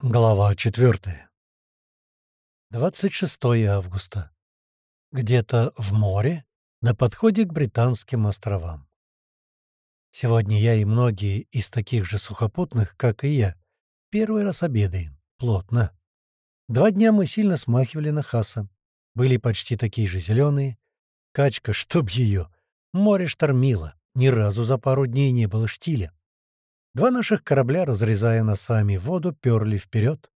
Глава 4. 26 августа. Где-то в море, на подходе к Британским островам. Сегодня я и многие из таких же сухопутных, как и я, первый раз обедаем. Плотно. Два дня мы сильно смахивали на Хаса. Были почти такие же зеленые. Качка, чтоб ее. Море штормило. Ни разу за пару дней не было штиля. Два наших корабля, разрезая носами воду, перли вперед.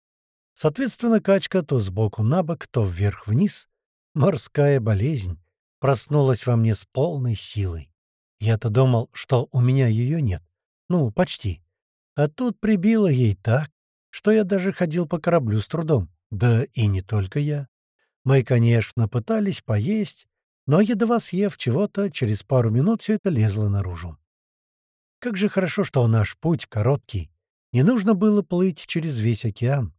Соответственно, качка то сбоку на бок, то вверх-вниз. Морская болезнь проснулась во мне с полной силой. Я-то думал, что у меня ее нет. Ну, почти. А тут прибило ей так, что я даже ходил по кораблю с трудом. Да и не только я. Мы, конечно, пытались поесть, но, едва съев чего-то, через пару минут все это лезло наружу. Как же хорошо, что наш путь короткий. Не нужно было плыть через весь океан.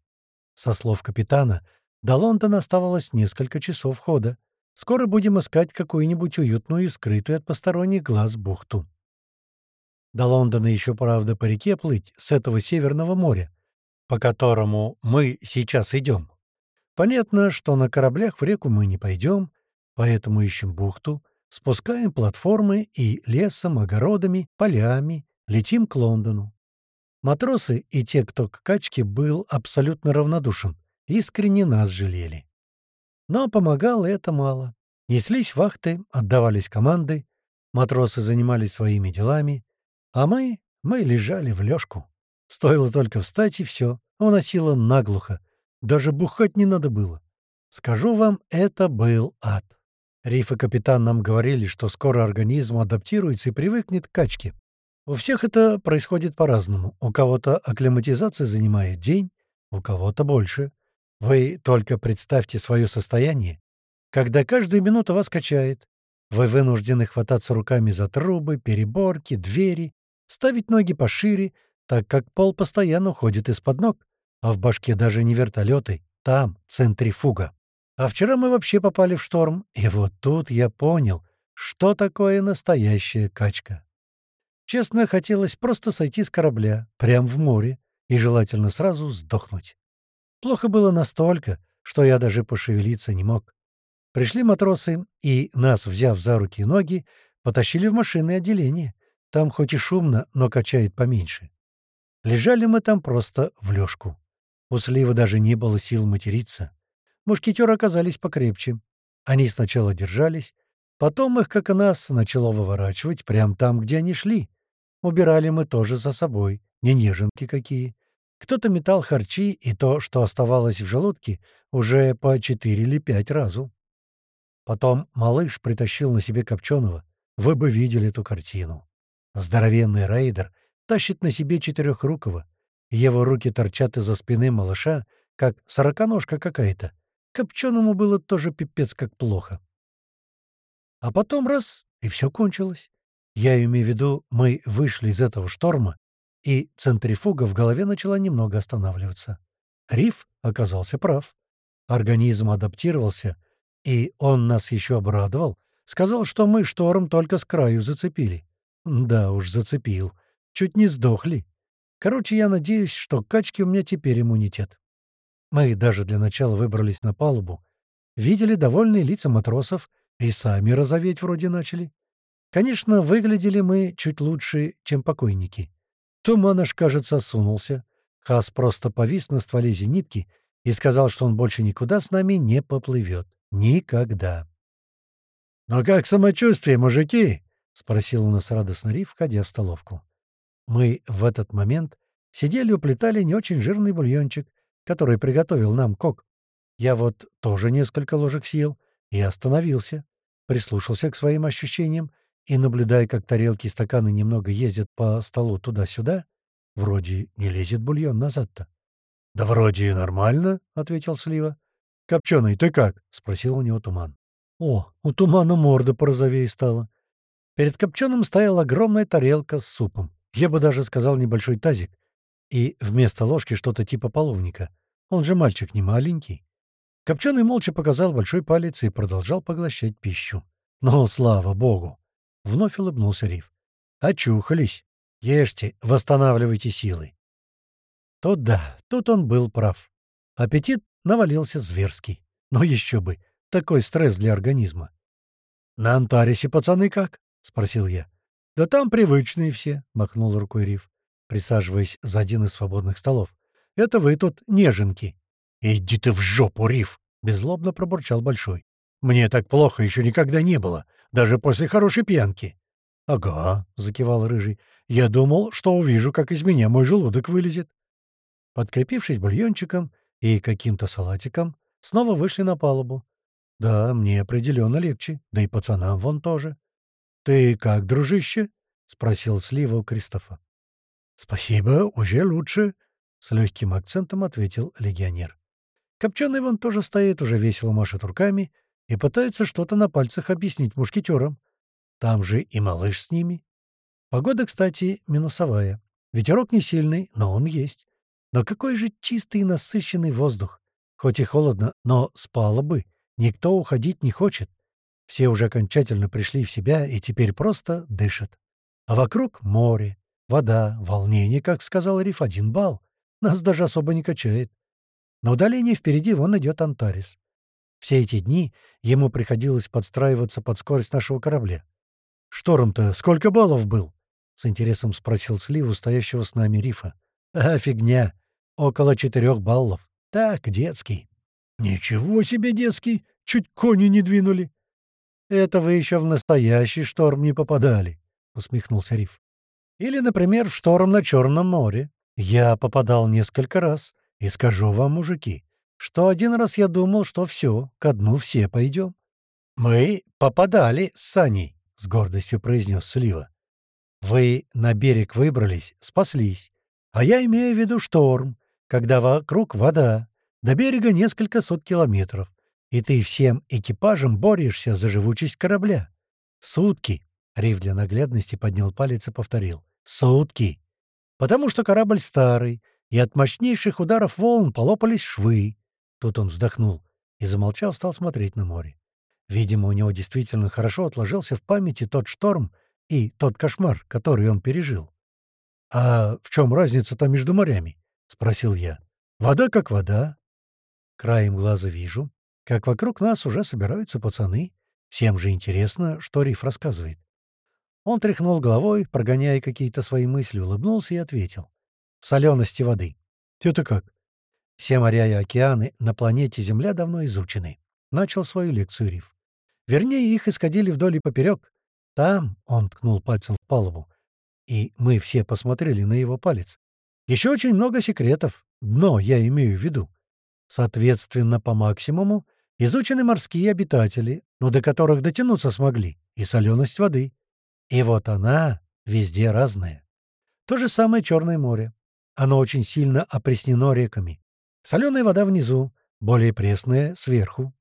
Со слов капитана, до Лондона оставалось несколько часов хода. Скоро будем искать какую-нибудь уютную и скрытую от посторонних глаз бухту. До Лондона еще, правда, по реке плыть с этого Северного моря, по которому мы сейчас идем. Понятно, что на кораблях в реку мы не пойдем, поэтому ищем бухту, Спускаем платформы и лесом, огородами, полями, летим к Лондону. Матросы и те, кто к качке был абсолютно равнодушен, искренне нас жалели. Но помогало это мало. Неслись вахты, отдавались команды, матросы занимались своими делами, а мы, мы лежали в лёжку. Стоило только встать, и все, уносило наглухо. Даже бухать не надо было. Скажу вам, это был ад. Риф и капитан нам говорили, что скоро организм адаптируется и привыкнет к качке. У всех это происходит по-разному. У кого-то акклиматизация занимает день, у кого-то больше. Вы только представьте свое состояние, когда каждую минуту вас качает. Вы вынуждены хвататься руками за трубы, переборки, двери, ставить ноги пошире, так как пол постоянно уходит из-под ног, а в башке даже не вертолеты, там центрифуга. А вчера мы вообще попали в шторм, и вот тут я понял, что такое настоящая качка. Честно, хотелось просто сойти с корабля, прямо в море, и желательно сразу сдохнуть. Плохо было настолько, что я даже пошевелиться не мог. Пришли матросы, и, нас, взяв за руки и ноги, потащили в машинное отделение. Там хоть и шумно, но качает поменьше. Лежали мы там просто в лёжку. У Слива даже не было сил материться. Мушкетеры оказались покрепче. Они сначала держались, потом их, как и нас, начало выворачивать прямо там, где они шли. Убирали мы тоже за собой, не неженки какие. Кто-то метал харчи, и то, что оставалось в желудке, уже по четыре или пять разу. Потом малыш притащил на себе Копченого. Вы бы видели эту картину. Здоровенный рейдер тащит на себе четырехрукого. Его руки торчат из-за спины малыша, как сороконожка какая-то. Копченому было тоже пипец как плохо. А потом раз — и все кончилось. Я имею в виду, мы вышли из этого шторма, и центрифуга в голове начала немного останавливаться. Риф оказался прав. Организм адаптировался, и он нас еще обрадовал. Сказал, что мы шторм только с краю зацепили. Да уж, зацепил. Чуть не сдохли. Короче, я надеюсь, что качки у меня теперь иммунитет. Мы даже для начала выбрались на палубу, видели довольные лица матросов и сами розоветь вроде начали. Конечно, выглядели мы чуть лучше, чем покойники. Туман аж, кажется, сунулся. Хас просто повис на стволе зенитки и сказал, что он больше никуда с нами не поплывет. Никогда. «Ну как самочувствие, мужики?» — спросил у нас радостно Риф, входя в столовку. Мы в этот момент сидели уплетали не очень жирный бульончик, который приготовил нам Кок. Я вот тоже несколько ложек съел и остановился, прислушался к своим ощущениям и, наблюдая, как тарелки и стаканы немного ездят по столу туда-сюда, вроде не лезет бульон назад-то. — Да вроде нормально, — ответил Слива. — Копченый, ты как? — спросил у него Туман. О, у Тумана морда порозовее стала. Перед Копченым стояла огромная тарелка с супом. Я бы даже сказал небольшой тазик. И вместо ложки что-то типа половника. Он же мальчик не маленький. Копченый молча показал большой палец и продолжал поглощать пищу. «Но, слава богу!» — вновь улыбнулся Риф. «Очухались. Ешьте, восстанавливайте силы. Тут да, тут он был прав. Аппетит навалился зверский. Но еще бы, такой стресс для организма. «На Антарисе пацаны как?» — спросил я. «Да там привычные все», — махнул рукой Риф, присаживаясь за один из свободных столов. «Это вы тут неженки». «Иди ты в жопу, Риф!» — беззлобно пробурчал Большой. «Мне так плохо еще никогда не было, даже после хорошей пьянки». «Ага», — закивал Рыжий. «Я думал, что увижу, как из меня мой желудок вылезет». Подкрепившись бульончиком и каким-то салатиком, снова вышли на палубу. Да, мне определенно легче, да и пацанам вон тоже. «Ты как, дружище?» — спросил Слива у Кристофа. «Спасибо, уже лучше», — с легким акцентом ответил легионер. Копченый вон тоже стоит, уже весело машет руками и пытается что-то на пальцах объяснить мушкетерам. Там же и малыш с ними. Погода, кстати, минусовая. Ветерок не сильный, но он есть. Но какой же чистый и насыщенный воздух. Хоть и холодно, но спало бы. Никто уходить не хочет. Все уже окончательно пришли в себя и теперь просто дышат. А вокруг море, вода, волнение, как сказал Риф, один балл. Нас даже особо не качает. На удалении впереди вон идет Антарис. Все эти дни ему приходилось подстраиваться под скорость нашего корабля. «Шторм-то сколько баллов был?» — с интересом спросил Сливу, стоящего с нами Рифа. «А, фигня. Около четырех баллов. Так, детский». «Ничего себе, детский! Чуть кони не двинули!» «Это вы еще в настоящий шторм не попадали», — усмехнулся Риф. «Или, например, в шторм на Черном море. Я попадал несколько раз, и скажу вам, мужики, что один раз я думал, что все, ко дну все пойдем». «Мы попадали с Саней», — с гордостью произнес Слива. «Вы на берег выбрались, спаслись, а я имею в виду шторм, когда вокруг вода, до берега несколько сот километров, и ты всем экипажем борешься за живучесть корабля. Сутки. Риф для наглядности поднял палец и повторил. Сутки. Потому что корабль старый, и от мощнейших ударов волн полопались швы. Тут он вздохнул и, замолчав, стал смотреть на море. Видимо, у него действительно хорошо отложился в памяти тот шторм и тот кошмар, который он пережил. «А в чем разница-то между морями?» — спросил я. «Вода как вода, Краем глаза вижу, как вокруг нас уже собираются пацаны. Всем же интересно, что Риф рассказывает. Он тряхнул головой, прогоняя какие-то свои мысли, улыбнулся и ответил. В солености воды. Это как? Все моря и океаны на планете Земля давно изучены. Начал свою лекцию Риф. Вернее, их исходили вдоль и поперек. Там, — он ткнул пальцем в палубу, и мы все посмотрели на его палец. Еще очень много секретов. Дно я имею в виду. Соответственно, по максимуму изучены морские обитатели, но до которых дотянуться смогли, и соленость воды. И вот она везде разная. То же самое Черное море. Оно очень сильно опреснено реками. Соленая вода внизу, более пресная сверху.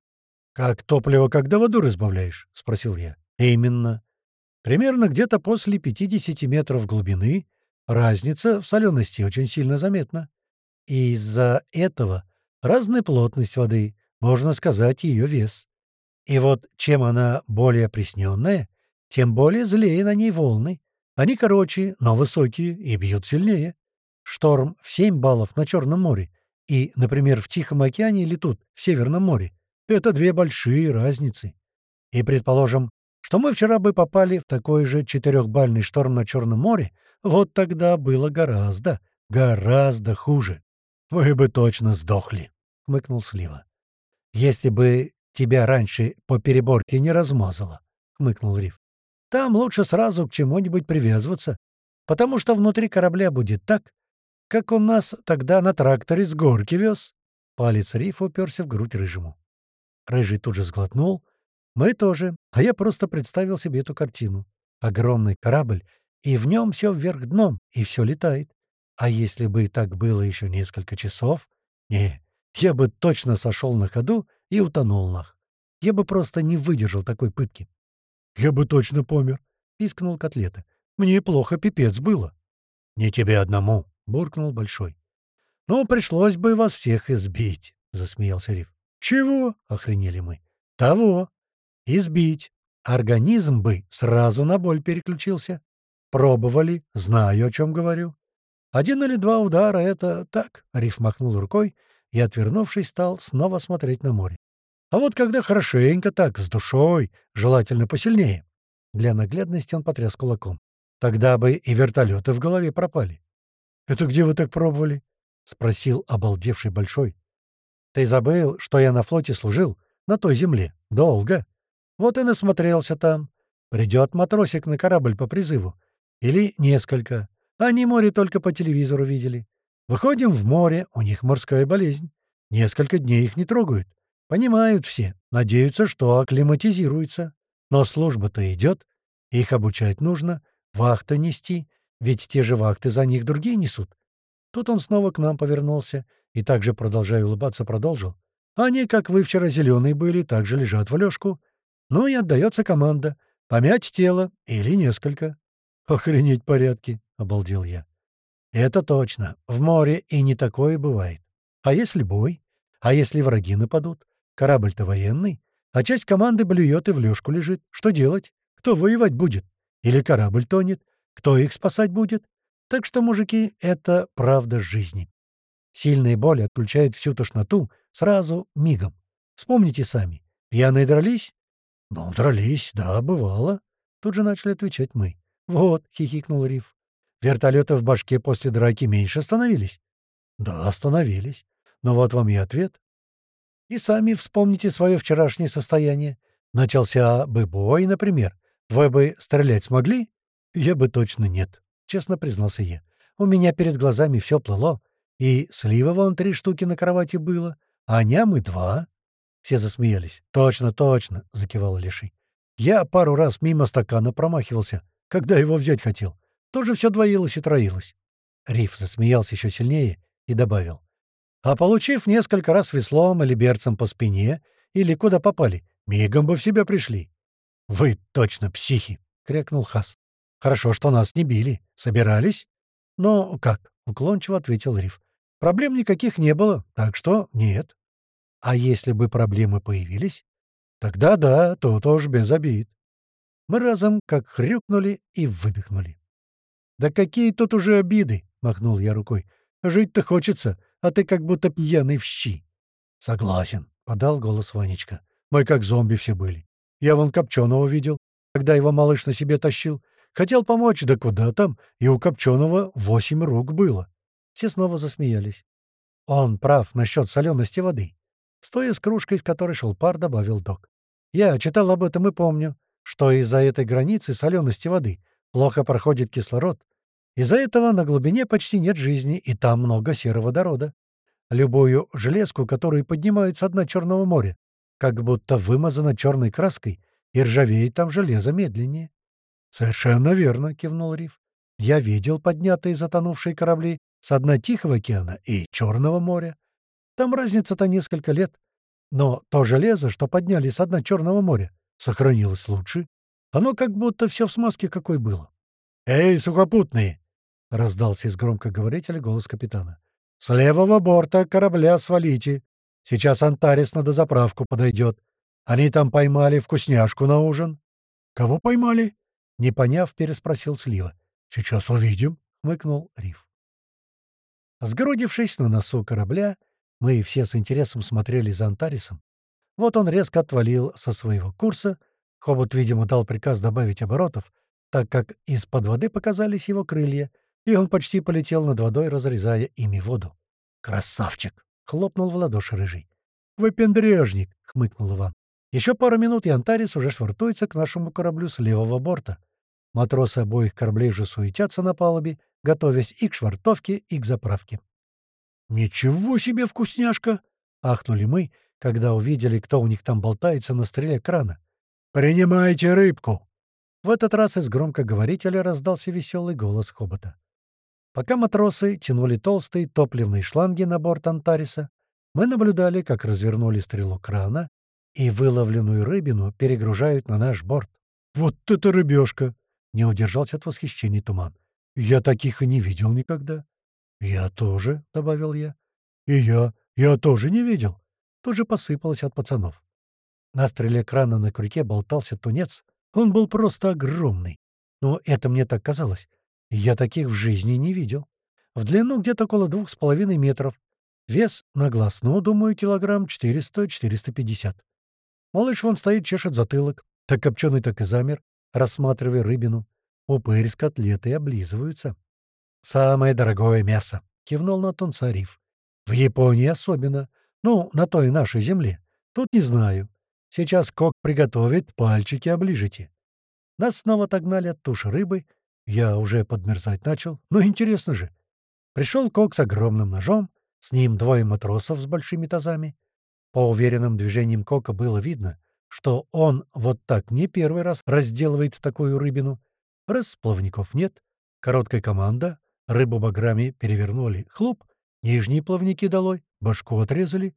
«Как топливо, когда воду разбавляешь?» — спросил я. «Именно. Примерно где-то после 50 метров глубины разница в солености очень сильно заметна. И из-за этого разная плотность воды, можно сказать, ее вес. И вот чем она более опресненная, тем более злее на ней волны. Они короче, но высокие и бьют сильнее. Шторм в 7 баллов на Черном море и, например, в Тихом океане или тут, в Северном море — это две большие разницы. И, предположим, что мы вчера бы попали в такой же четырехбальный шторм на Черном море, вот тогда было гораздо, гораздо хуже. «Мы бы точно сдохли», — хмыкнул Слива. «Если бы тебя раньше по переборке не размазало», — хмыкнул Риф. «Там лучше сразу к чему-нибудь привязываться, потому что внутри корабля будет так, как он нас тогда на тракторе с горки вез». Палец Рифа уперся в грудь Рыжему. Рыжий тут же сглотнул. Мы тоже, а я просто представил себе эту картину. Огромный корабль, и в нем все вверх дном, и все летает. А если бы так было еще несколько часов? Не, я бы точно сошел на ходу и утонул нах. Я бы просто не выдержал такой пытки. «Я бы точно помер», — пискнул котлета. «Мне плохо пипец было». «Не тебе одному», — буркнул Большой. «Ну, пришлось бы вас всех избить», — засмеялся Риф. «Чего?» — охренели мы. «Того. Избить. Организм бы сразу на боль переключился. Пробовали, знаю, о чем говорю. Один или два удара — это так, — Риф махнул рукой и, отвернувшись, стал снова смотреть на море. А вот когда хорошенько так, с душой, желательно посильнее. Для наглядности он потряс кулаком. Тогда бы и вертолеты в голове пропали. «Это где вы так пробовали?» — спросил обалдевший Большой. «Ты забыл, что я на флоте служил? На той земле. Долго. Вот и насмотрелся там. Придет матросик на корабль по призыву. Или несколько. Они море только по телевизору видели. Выходим в море, у них морская болезнь. Несколько дней их не трогают. Понимают все, надеются, что акклиматизируются. Но служба-то идет, их обучать нужно, вахта нести, ведь те же вахты за них другие несут. Тут он снова к нам повернулся и также, продолжая улыбаться, продолжил. Они, как вы вчера зеленые были, также лежат в лёжку. Ну и отдается команда. Помять тело или несколько. Охренеть порядки, — обалдел я. Это точно. В море и не такое бывает. А если бой? А если враги нападут? Корабль-то военный. А часть команды блюет и в лёжку лежит. Что делать? Кто воевать будет? Или корабль тонет? Кто их спасать будет? Так что, мужики, это правда жизни. Сильная боль отключает всю тошноту сразу мигом. Вспомните сами. Пьяные дрались? Ну, дрались, да, бывало. Тут же начали отвечать мы. Вот, хихикнул Риф. Вертолеты в башке после драки меньше становились? Да, остановились. Но вот вам и ответ. И сами вспомните свое вчерашнее состояние. Начался бы бой, например. Вы бы стрелять смогли? «Я бы точно нет», — честно признался я. «У меня перед глазами все плыло, и слива вон три штуки на кровати было, а нямы два». Все засмеялись. «Точно, точно», — закивал Леший. «Я пару раз мимо стакана промахивался, когда его взять хотел. Тоже все двоилось и троилось». Риф засмеялся еще сильнее и добавил. «А получив несколько раз веслом или берцем по спине, или куда попали, мигом бы в себя пришли». «Вы точно психи!» — крякнул Хас. Хорошо, что нас не били. Собирались? Ну, как? — уклончиво ответил Риф. Проблем никаких не было, так что нет. А если бы проблемы появились? Тогда да, то тоже без обид. Мы разом как хрюкнули и выдохнули. «Да какие тут уже обиды!» — махнул я рукой. «Жить-то хочется, а ты как будто пьяный в щи». «Согласен», — подал голос Ванечка. «Мы как зомби все были. Я вон Копченого видел, когда его малыш на себе тащил. Хотел помочь, да куда там, и у Копченого восемь рук было. Все снова засмеялись. Он прав насчет солености воды. Стоя с кружкой, из которой шел пар, добавил док. Я читал об этом и помню, что из-за этой границы солености воды плохо проходит кислород. Из-за этого на глубине почти нет жизни, и там много сероводорода. Любую железку, которую поднимают с дна Черного моря, как будто вымазана черной краской, и ржавеет там железо медленнее. «Совершенно верно», — кивнул Риф. «Я видел поднятые затонувшие корабли с дна Тихого океана и Черного моря. Там разница-то несколько лет. Но то железо, что подняли с дна Черного моря, сохранилось лучше. Оно как будто все в смазке какой было». «Эй, сухопутные!» — раздался из громкоговорителя голос капитана. «С левого борта корабля свалите. Сейчас Антарес на дозаправку подойдет. Они там поймали вкусняшку на ужин». «Кого поймали?» Не поняв, переспросил Слива. «Сейчас увидим», — хмыкнул Риф. Сгородившись на носу корабля, мы все с интересом смотрели за Антарисом. Вот он резко отвалил со своего курса. Хобот, видимо, дал приказ добавить оборотов, так как из-под воды показались его крылья, и он почти полетел над водой, разрезая ими воду. «Красавчик!» — хлопнул в ладоши рыжий. «Выпендрежник!» — хмыкнул Иван. Еще пару минут, и Антарис уже швартуется к нашему кораблю с левого борта. Матросы обоих кораблей же суетятся на палубе, готовясь и к швартовке, и к заправке. «Ничего себе вкусняшка!» — ахнули мы, когда увидели, кто у них там болтается на стреле крана. «Принимайте рыбку!» В этот раз из громкоговорителя раздался веселый голос хобота. Пока матросы тянули толстые топливные шланги на борт Антариса, мы наблюдали, как развернули стрелу крана и выловленную рыбину перегружают на наш борт. «Вот это рыбешка!» Не удержался от восхищения туман. «Я таких и не видел никогда». «Я тоже», — добавил я. «И я. Я тоже не видел». Тут же посыпалось от пацанов. На стреле крана на крюке болтался тунец. Он был просто огромный. Но это мне так казалось. Я таких в жизни не видел. В длину где-то около двух с половиной метров. Вес на глаз, ну, думаю, килограмм 400-450. Малыш вон стоит, чешет затылок. Так копченый, так и замер, рассматривая рыбину. Упырь с котлетой облизываются. «Самое дорогое мясо», — кивнул на тунца Риф. «В Японии особенно. Ну, на той нашей земле. Тут не знаю. Сейчас кок приготовит, пальчики оближите». Нас снова отогнали от туши рыбы. Я уже подмерзать начал. Ну, интересно же. Пришел кок с огромным ножом, с ним двое матросов с большими тазами. По уверенным движениям кока было видно, что он вот так не первый раз разделывает такую рыбину. Раз плавников нет, короткая команда, рыбу баграми перевернули, хлоп, нижние плавники долой, башку отрезали,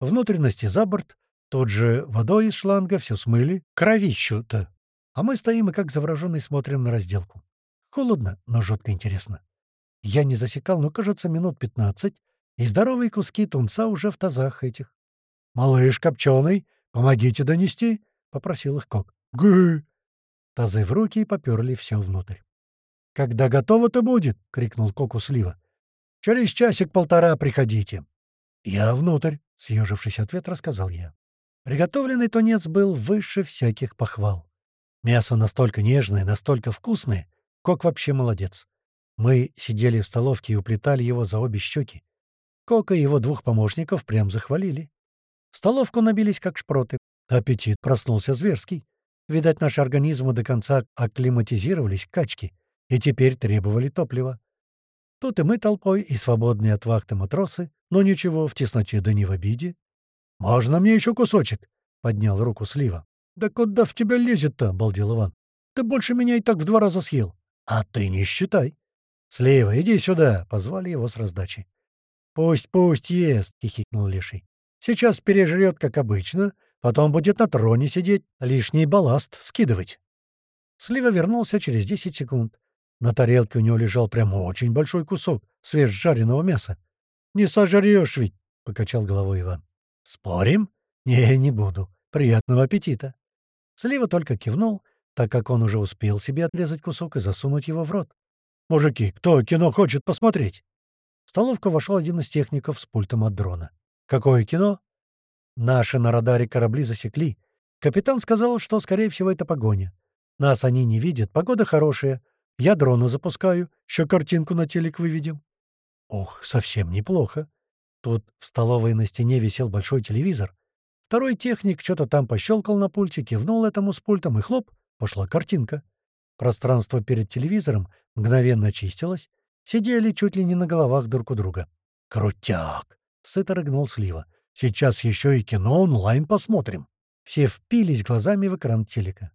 внутренности за борт, тот же водой из шланга все смыли, кровищу-то. А мы стоим и как завороженные смотрим на разделку. Холодно, но жутко интересно. Я не засекал, но, кажется, минут пятнадцать, и здоровые куски тунца уже в тазах этих. «Малыш копченый, помогите донести», — попросил их Кок. «Гы!» Тазы в руки и поперли все внутрь. «Когда готово-то будет?» — крикнул Коку Слива. «Через часик-полтора приходите». «Я внутрь», — съежившись ответ, рассказал я. Приготовленный тунец был выше всяких похвал. Мясо настолько нежное, настолько вкусное. Кок вообще молодец. Мы сидели в столовке и уплетали его за обе щеки. Кока и его двух помощников прям захвалили. В столовку набились как шпроты. Аппетит проснулся зверский. Видать, наши организмы до конца акклиматизировались к качке и теперь требовали топлива. Тут и мы толпой, и свободные от вахты матросы, но ничего, в тесноте да не в обиде. «Можно мне еще кусочек?» — поднял руку Слива. «Да куда в тебя лезет-то?» — балдел Иван. «Ты больше меня и так в два раза съел». «А ты не считай». «Слива, иди сюда!» — позвали его с раздачи. «Пусть, пусть ест!» — хихикнул Леший. «Сейчас пережрет, как обычно, потом будет на троне сидеть, лишний балласт скидывать». Слива вернулся через десять секунд. На тарелке у него лежал прямо очень большой кусок свежжаренного мяса. «Не сожрешь ведь!» — покачал головой Иван. «Спорим?» «Не, не буду. Приятного аппетита!» Слива только кивнул, так как он уже успел себе отрезать кусок и засунуть его в рот. «Мужики, кто кино хочет посмотреть?» В столовку вошел один из техников с пультом от дрона. «Какое кино?» «Наши на радаре корабли засекли. Капитан сказал, что, скорее всего, это погоня. Нас они не видят, погода хорошая. Я дрона запускаю, еще картинку на телек выведем». «Ох, совсем неплохо. Тут в столовой на стене висел большой телевизор. Второй техник что-то там пощелкал на пульте, кивнул этому с пультом, и хлоп, пошла картинка. Пространство перед телевизором мгновенно очистилось, сидели чуть ли не на головах друг у друга. «Крутяк!» — сыто рыгнул Слива. «Сейчас еще и кино онлайн посмотрим». Все впились глазами в экран телека.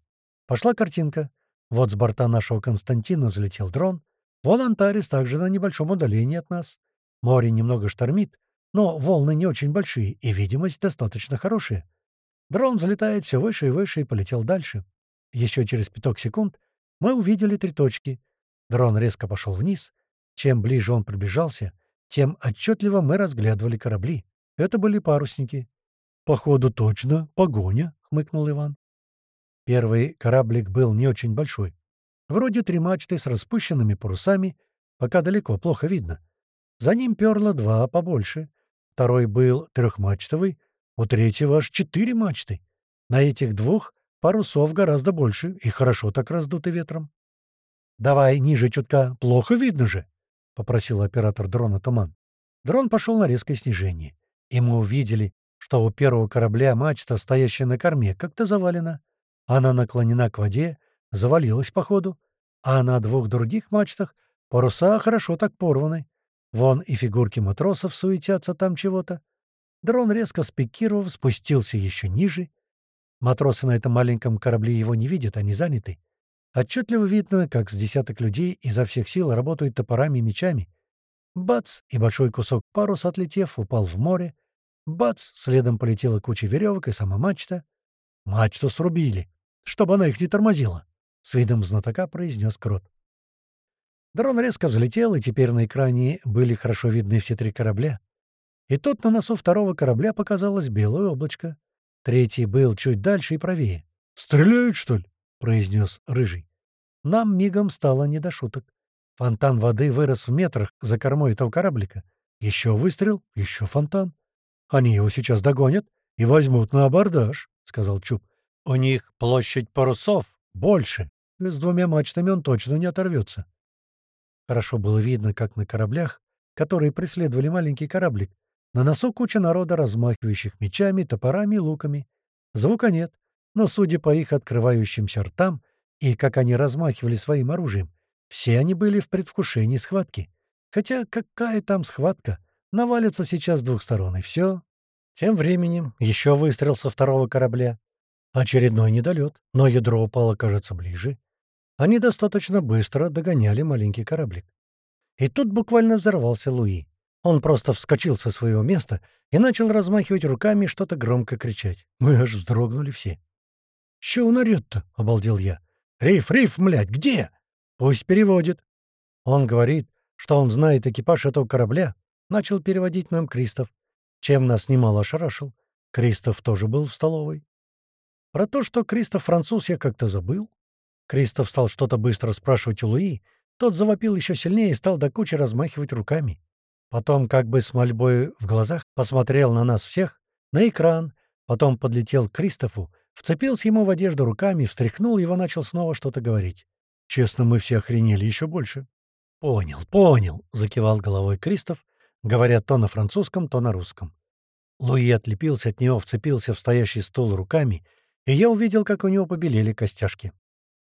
Пошла картинка. Вот с борта нашего Константина взлетел дрон. Вон Антарис также на небольшом удалении от нас. Море немного штормит, но волны не очень большие, и видимость достаточно хорошая. Дрон взлетает все выше и выше и полетел дальше. Еще через пяток секунд мы увидели три точки. Дрон резко пошел вниз. Чем ближе он приближался, тем отчетливо мы разглядывали корабли. Это были парусники. «Походу, точно, погоня», — хмыкнул Иван. Первый кораблик был не очень большой. Вроде три мачты с распущенными парусами, пока далеко, плохо видно. За ним перло два побольше. Второй был трехмачтовый, у третьего аж четыре мачты. На этих двух парусов гораздо больше и хорошо так раздуты ветром. «Давай ниже чутка, плохо видно же», — попросил оператор дрона Туман. Дрон пошел на резкое снижение, и мы увидели, что у первого корабля мачта, стоящая на корме, как-то завалена. Она наклонена к воде, завалилась по ходу, а на двух других мачтах паруса хорошо так порваны. Вон и фигурки матросов суетятся там чего-то. Дрон, резко спикировав, спустился еще ниже. Матросы на этом маленьком корабле его не видят, они заняты. Отчетливо видно, как с десяток людей изо всех сил работают топорами и мечами. Бац! И большой кусок паруса, отлетев, упал в море. Бац! Следом полетела куча веревок и сама мачта. Мачту срубили, чтобы она их не тормозила. С видом знатока произнес Крот. Дрон резко взлетел, и теперь на экране были хорошо видны все три корабля. И тут на носу второго корабля показалось белое облачко. Третий был чуть дальше и правее. «Стреляют, что ли?» — произнес Рыжий. Нам мигом стало не до шуток. Фонтан воды вырос в метрах за кормой этого кораблика. Еще выстрел, еще фонтан. Они его сейчас догонят и возьмут на абордаж, — сказал Чуб. У них площадь парусов больше. С двумя мачтами он точно не оторвется. Хорошо было видно, как на кораблях, которые преследовали маленький кораблик, на носу куча народа, размахивающих мечами, топорами и луками. Звука нет, но, судя по их открывающимся ртам и как они размахивали своим оружием, все они были в предвкушении схватки. Хотя какая там схватка? Навалится сейчас с двух сторон, и все. Тем временем еще выстрел со второго корабля. Очередной недолет, но ядро упало, кажется, ближе. Они достаточно быстро догоняли маленький кораблик. И тут буквально взорвался Луи. Он просто вскочил со своего места и начал размахивать руками и что-то громко кричать. Мы аж вздрогнули все. «Чё он орёт-то?» — обалдел я. «Риф, Риф, млядь, где?» «Пусть переводит». Он говорит, что он знает экипаж этого корабля. Начал переводить нам Кристоф, чем нас немало ошарашил. Кристоф тоже был в столовой. Про то, что Кристоф француз, я как-то забыл. Кристоф стал что-то быстро спрашивать у Луи. Тот завопил еще сильнее и стал до кучи размахивать руками. Потом, как бы с мольбой в глазах, посмотрел на нас всех, на экран, потом подлетел к Кристофу, вцепился ему в одежду руками, встряхнул его, начал снова что-то говорить. Честно, мы все охренели еще больше. «Понял, понял», — закивал головой Кристоф, говоря то на французском, то на русском. Луи отлепился от него, вцепился в стоящий стол руками, и я увидел, как у него побелели костяшки.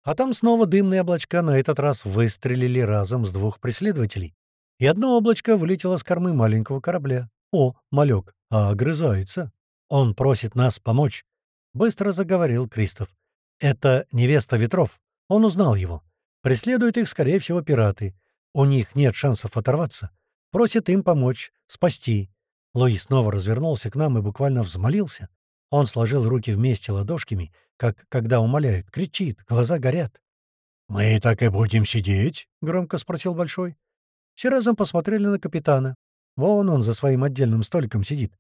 А там снова дымные облачка на этот раз выстрелили разом с двух преследователей, и одно облачко вылетело с кормы маленького корабля. О, малек, а огрызается. Он просит нас помочь. Быстро заговорил Кристоф. Это невеста ветров. Он узнал его. Преследуют их, скорее всего, пираты. У них нет шансов оторваться. Просит им помочь, спасти. Луи снова развернулся к нам и буквально взмолился. Он сложил руки вместе ладошками, как когда умоляют, кричит, глаза горят. «Мы так и будем сидеть?» — громко спросил Большой. Все разом посмотрели на капитана. Вон он за своим отдельным столиком сидит.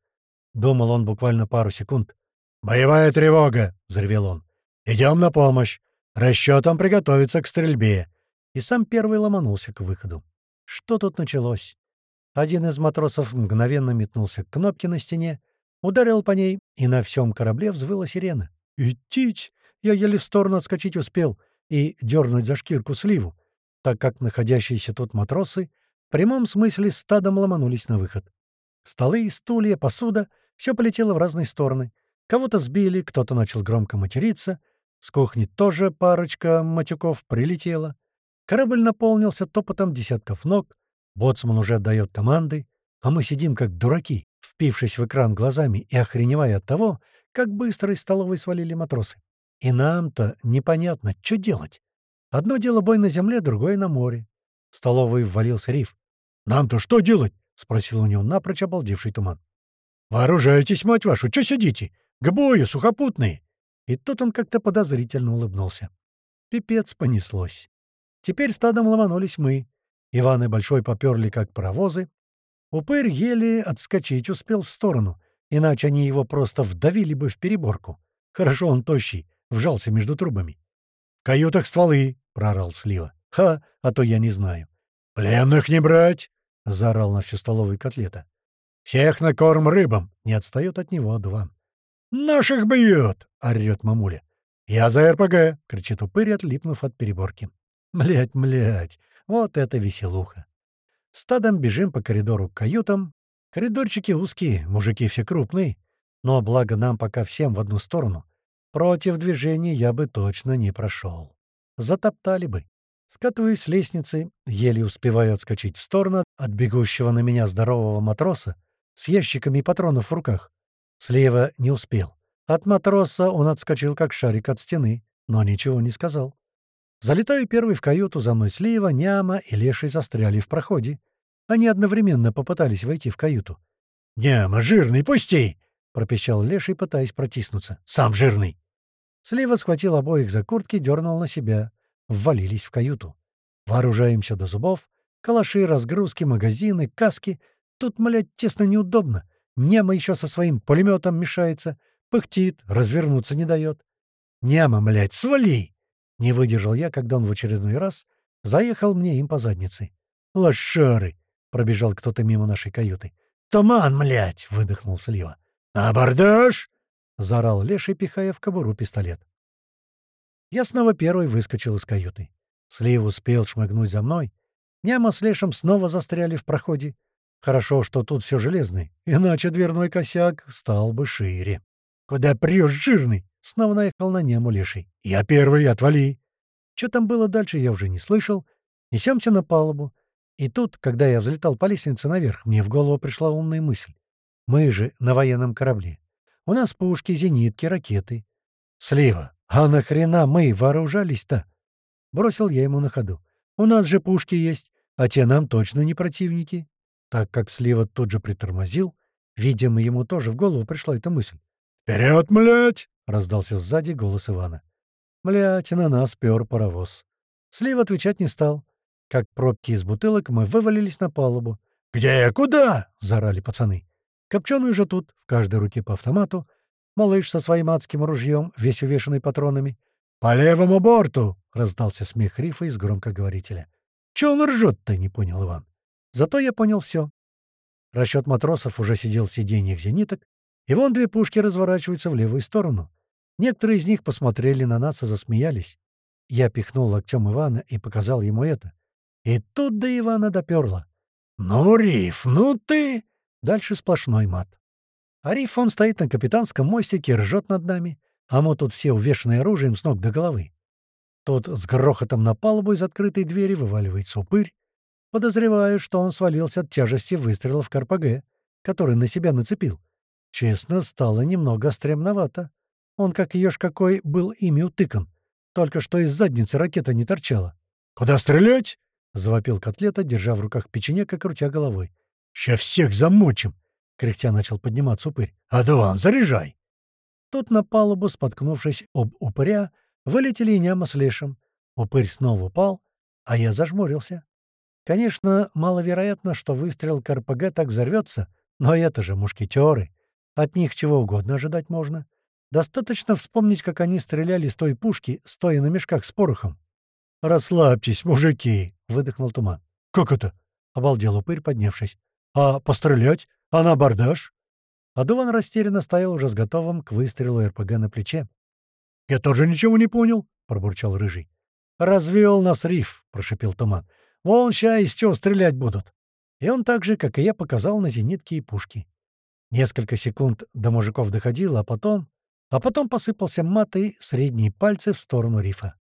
Думал он буквально пару секунд. «Боевая тревога!» — взревел он. «Идем на помощь! Расчетом приготовиться к стрельбе!» И сам первый ломанулся к выходу. Что тут началось? Один из матросов мгновенно метнулся к кнопке на стене, ударил по ней, и на всем корабле взвыла сирена. «Идтить!» Я еле в сторону отскочить успел и дернуть за шкирку сливу, так как находящиеся тут матросы в прямом смысле стадом ломанулись на выход. Столы, стулья, посуда — все полетело в разные стороны. Кого-то сбили, кто-то начал громко материться. С кухни тоже парочка матюков прилетела. Корабль наполнился топотом десятков ног. Боцман уже отдает команды, а мы сидим как дураки, впившись в экран глазами и охреневая от того, как быстро из столовой свалили матросы. И нам-то непонятно, что делать. Одно дело бой на земле, другое — на море. В столовую ввалился риф. «Нам-то что делать?» — спросил у него напрочь обалдевший туман. «Вооружайтесь, мать вашу! Чё сидите? К бою, сухопутные!» И тут он как-то подозрительно улыбнулся. Пипец понеслось. Теперь стадом ломанулись мы. Иван и Большой поперли, как паровозы. Упырь еле отскочить успел в сторону, иначе они его просто вдавили бы в переборку. Хорошо он тощий, вжался между трубами. «В каютах стволы!» — проорал Слива. «Ха, а то я не знаю». «Пленных не брать!» — заорал на всю столовую котлета. «Всех на корм рыбам!» — не отстает от него Адуван. «Наших бьет!» — орёт мамуля. «Я за РПГ!» — кричит упырь, отлипнув от переборки. Млять, млять, вот это веселуха. Стадом бежим по коридору к каютам. Коридорчики узкие, мужики все крупные. Но благо нам пока всем в одну сторону. Против движения я бы точно не прошел. Затоптали бы. Скатываюсь с лестницы, еле успеваю отскочить в сторону от бегущего на меня здорового матроса с ящиками патронов в руках. Слева не успел. От матроса он отскочил, как шарик от стены, но ничего не сказал. Залетаю первый в каюту, за мной слива, няма и леший застряли в проходе. Они одновременно попытались войти в каюту. «Няма, жирный, пусти!» — пропищал леший, пытаясь протиснуться. «Сам жирный!» Слива схватил обоих за куртки, дернул на себя ввалились в каюту. Вооружаемся до зубов. Калаши, разгрузки, магазины, каски. Тут, млядь, тесно неудобно. Нема еще со своим пулеметом мешается. Пыхтит, развернуться не дает. «Нема, млядь, свали!» Не выдержал я, когда он в очередной раз заехал мне им по заднице. «Лошары!» — пробежал кто-то мимо нашей каюты. «Туман, млять!» — выдохнул Слива. «Абордаж!» — заорал Леший, пихая в кобуру пистолет. Я снова первый выскочил из каюты. Слив успел шмыгнуть за мной. Няма с Лешем снова застряли в проходе. Хорошо, что тут все железное, иначе дверной косяк стал бы шире. «Куда прешь, жирный?» — снова наехал на Нему Леший. «Я первый, отвали!» Что там было дальше, я уже не слышал. Несемся на палубу. И тут, когда я взлетал по лестнице наверх, мне в голову пришла умная мысль. Мы же на военном корабле. У нас пушки, зенитки, ракеты. Слива, а нахрена мы вооружались-то? Бросил я ему на ходу. У нас же пушки есть, а те нам точно не противники. Так как Слива тут же притормозил, видимо, ему тоже в голову пришла эта мысль. «Вперед, млять!» — раздался сзади голос Ивана. Млять, на нас пёр паровоз. Слив отвечать не стал. Как пробки из бутылок, мы вывалились на палубу. «Где? Куда?» — заорали пацаны. Копченый уже тут, в каждой руке по автомату. Малыш со своим адским ружьем, весь увешанный патронами. «По левому борту!» — раздался смех Рифа из громкоговорителя. «Чё он ржёт-то?» — не понял Иван. Зато я понял всё. Расчёт матросов уже сидел в сиденьях зениток, и вон две пушки разворачиваются в левую сторону. Некоторые из них посмотрели на нас и засмеялись. Я пихнул локтем Ивана и показал ему это. И тут до Ивана доперло. «Ну, Риф, ну ты...» Дальше сплошной мат. А Риф, он стоит на капитанском мостике, ржет над нами, а мы тут все увешанные оружием с ног до головы. Тут с грохотом на палубу из открытой двери вываливается упырь. Подозреваю, что он свалился от тяжести выстрела в КРПГ, который на себя нацепил. Честно, стало немного стремновато. Он, как еж какой, был ими утыкан. Только что из задницы ракета не торчала. «Куда стрелять?» — завопил котлета, держа в руках печенек и крутя головой. «Ща всех замочим!» — кряхтя начал подниматься упырь. «Адуан, заряжай!» Тут на палубу, споткнувшись об упыря, вылетели и няма с лешим. Упырь снова упал, а я зажмурился. Конечно, маловероятно, что выстрел КРПГ так взорвется, но это же мушкетеры. От них чего угодно ожидать можно. Достаточно вспомнить, как они стреляли с той пушки, стоя на мешках с порохом. «Расслабьтесь, мужики!» — выдохнул туман. «Как это?» — обалдел упырь, поднявшись. «А пострелять? А на абордаж?» Адуван растерянно стоял уже с готовым к выстрелу РПГ на плече. «Я тоже ничего не понял», — пробурчал Рыжий. «Развел нас риф», — прошипел Туман. «Вон ща из чего стрелять будут». И он так же, как и я, показал на зенитки и пушки. Несколько секунд до мужиков доходило, а потом а потом посыпался матой средние пальцы в сторону рифа.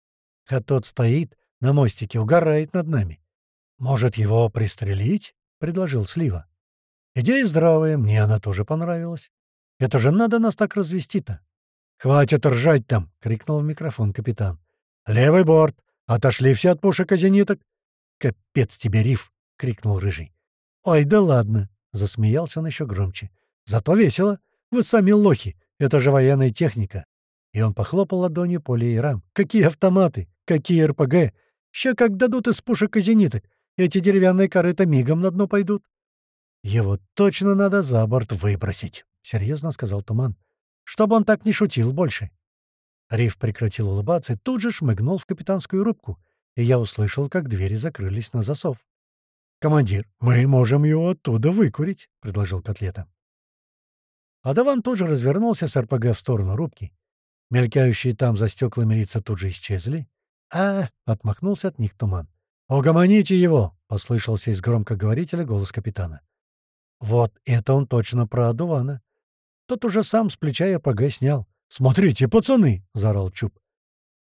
А тот стоит на мостике, угорает над нами. «Может, его пристрелить?» — предложил Слива. Идея здравая, мне она тоже понравилась. Это же надо нас так развести-то. «Хватит ржать там!» — крикнул в микрофон капитан. «Левый борт! Отошли все от пушек и зениток!» «Капец тебе, Риф!» — крикнул Рыжий. «Ой, да ладно!» — засмеялся он еще громче. «Зато весело! Вы сами лохи! Это же военная техника. И он похлопал ладонью по леерам. Какие автоматы? Какие РПГ? Ща как дадут из пушек и зениток. Эти деревянные корыта мигом на дно пойдут. Его точно надо за борт выбросить, — серьезно сказал Туман. Чтобы он так не шутил больше. Риф прекратил улыбаться и тут же шмыгнул в капитанскую рубку, и я услышал, как двери закрылись на засов. «Командир, мы можем его оттуда выкурить», — предложил Котлета. Адаван тут же развернулся с РПГ в сторону рубки. Мелькающие там за стеклами лица тут же исчезли. а отмахнулся от них туман. «Угомоните его!» — послышался из громкоговорителя голос капитана. Вот это он точно про Адувана. Тот уже сам с плеча РПГ снял. «Смотрите, пацаны!» — заорал Чуб.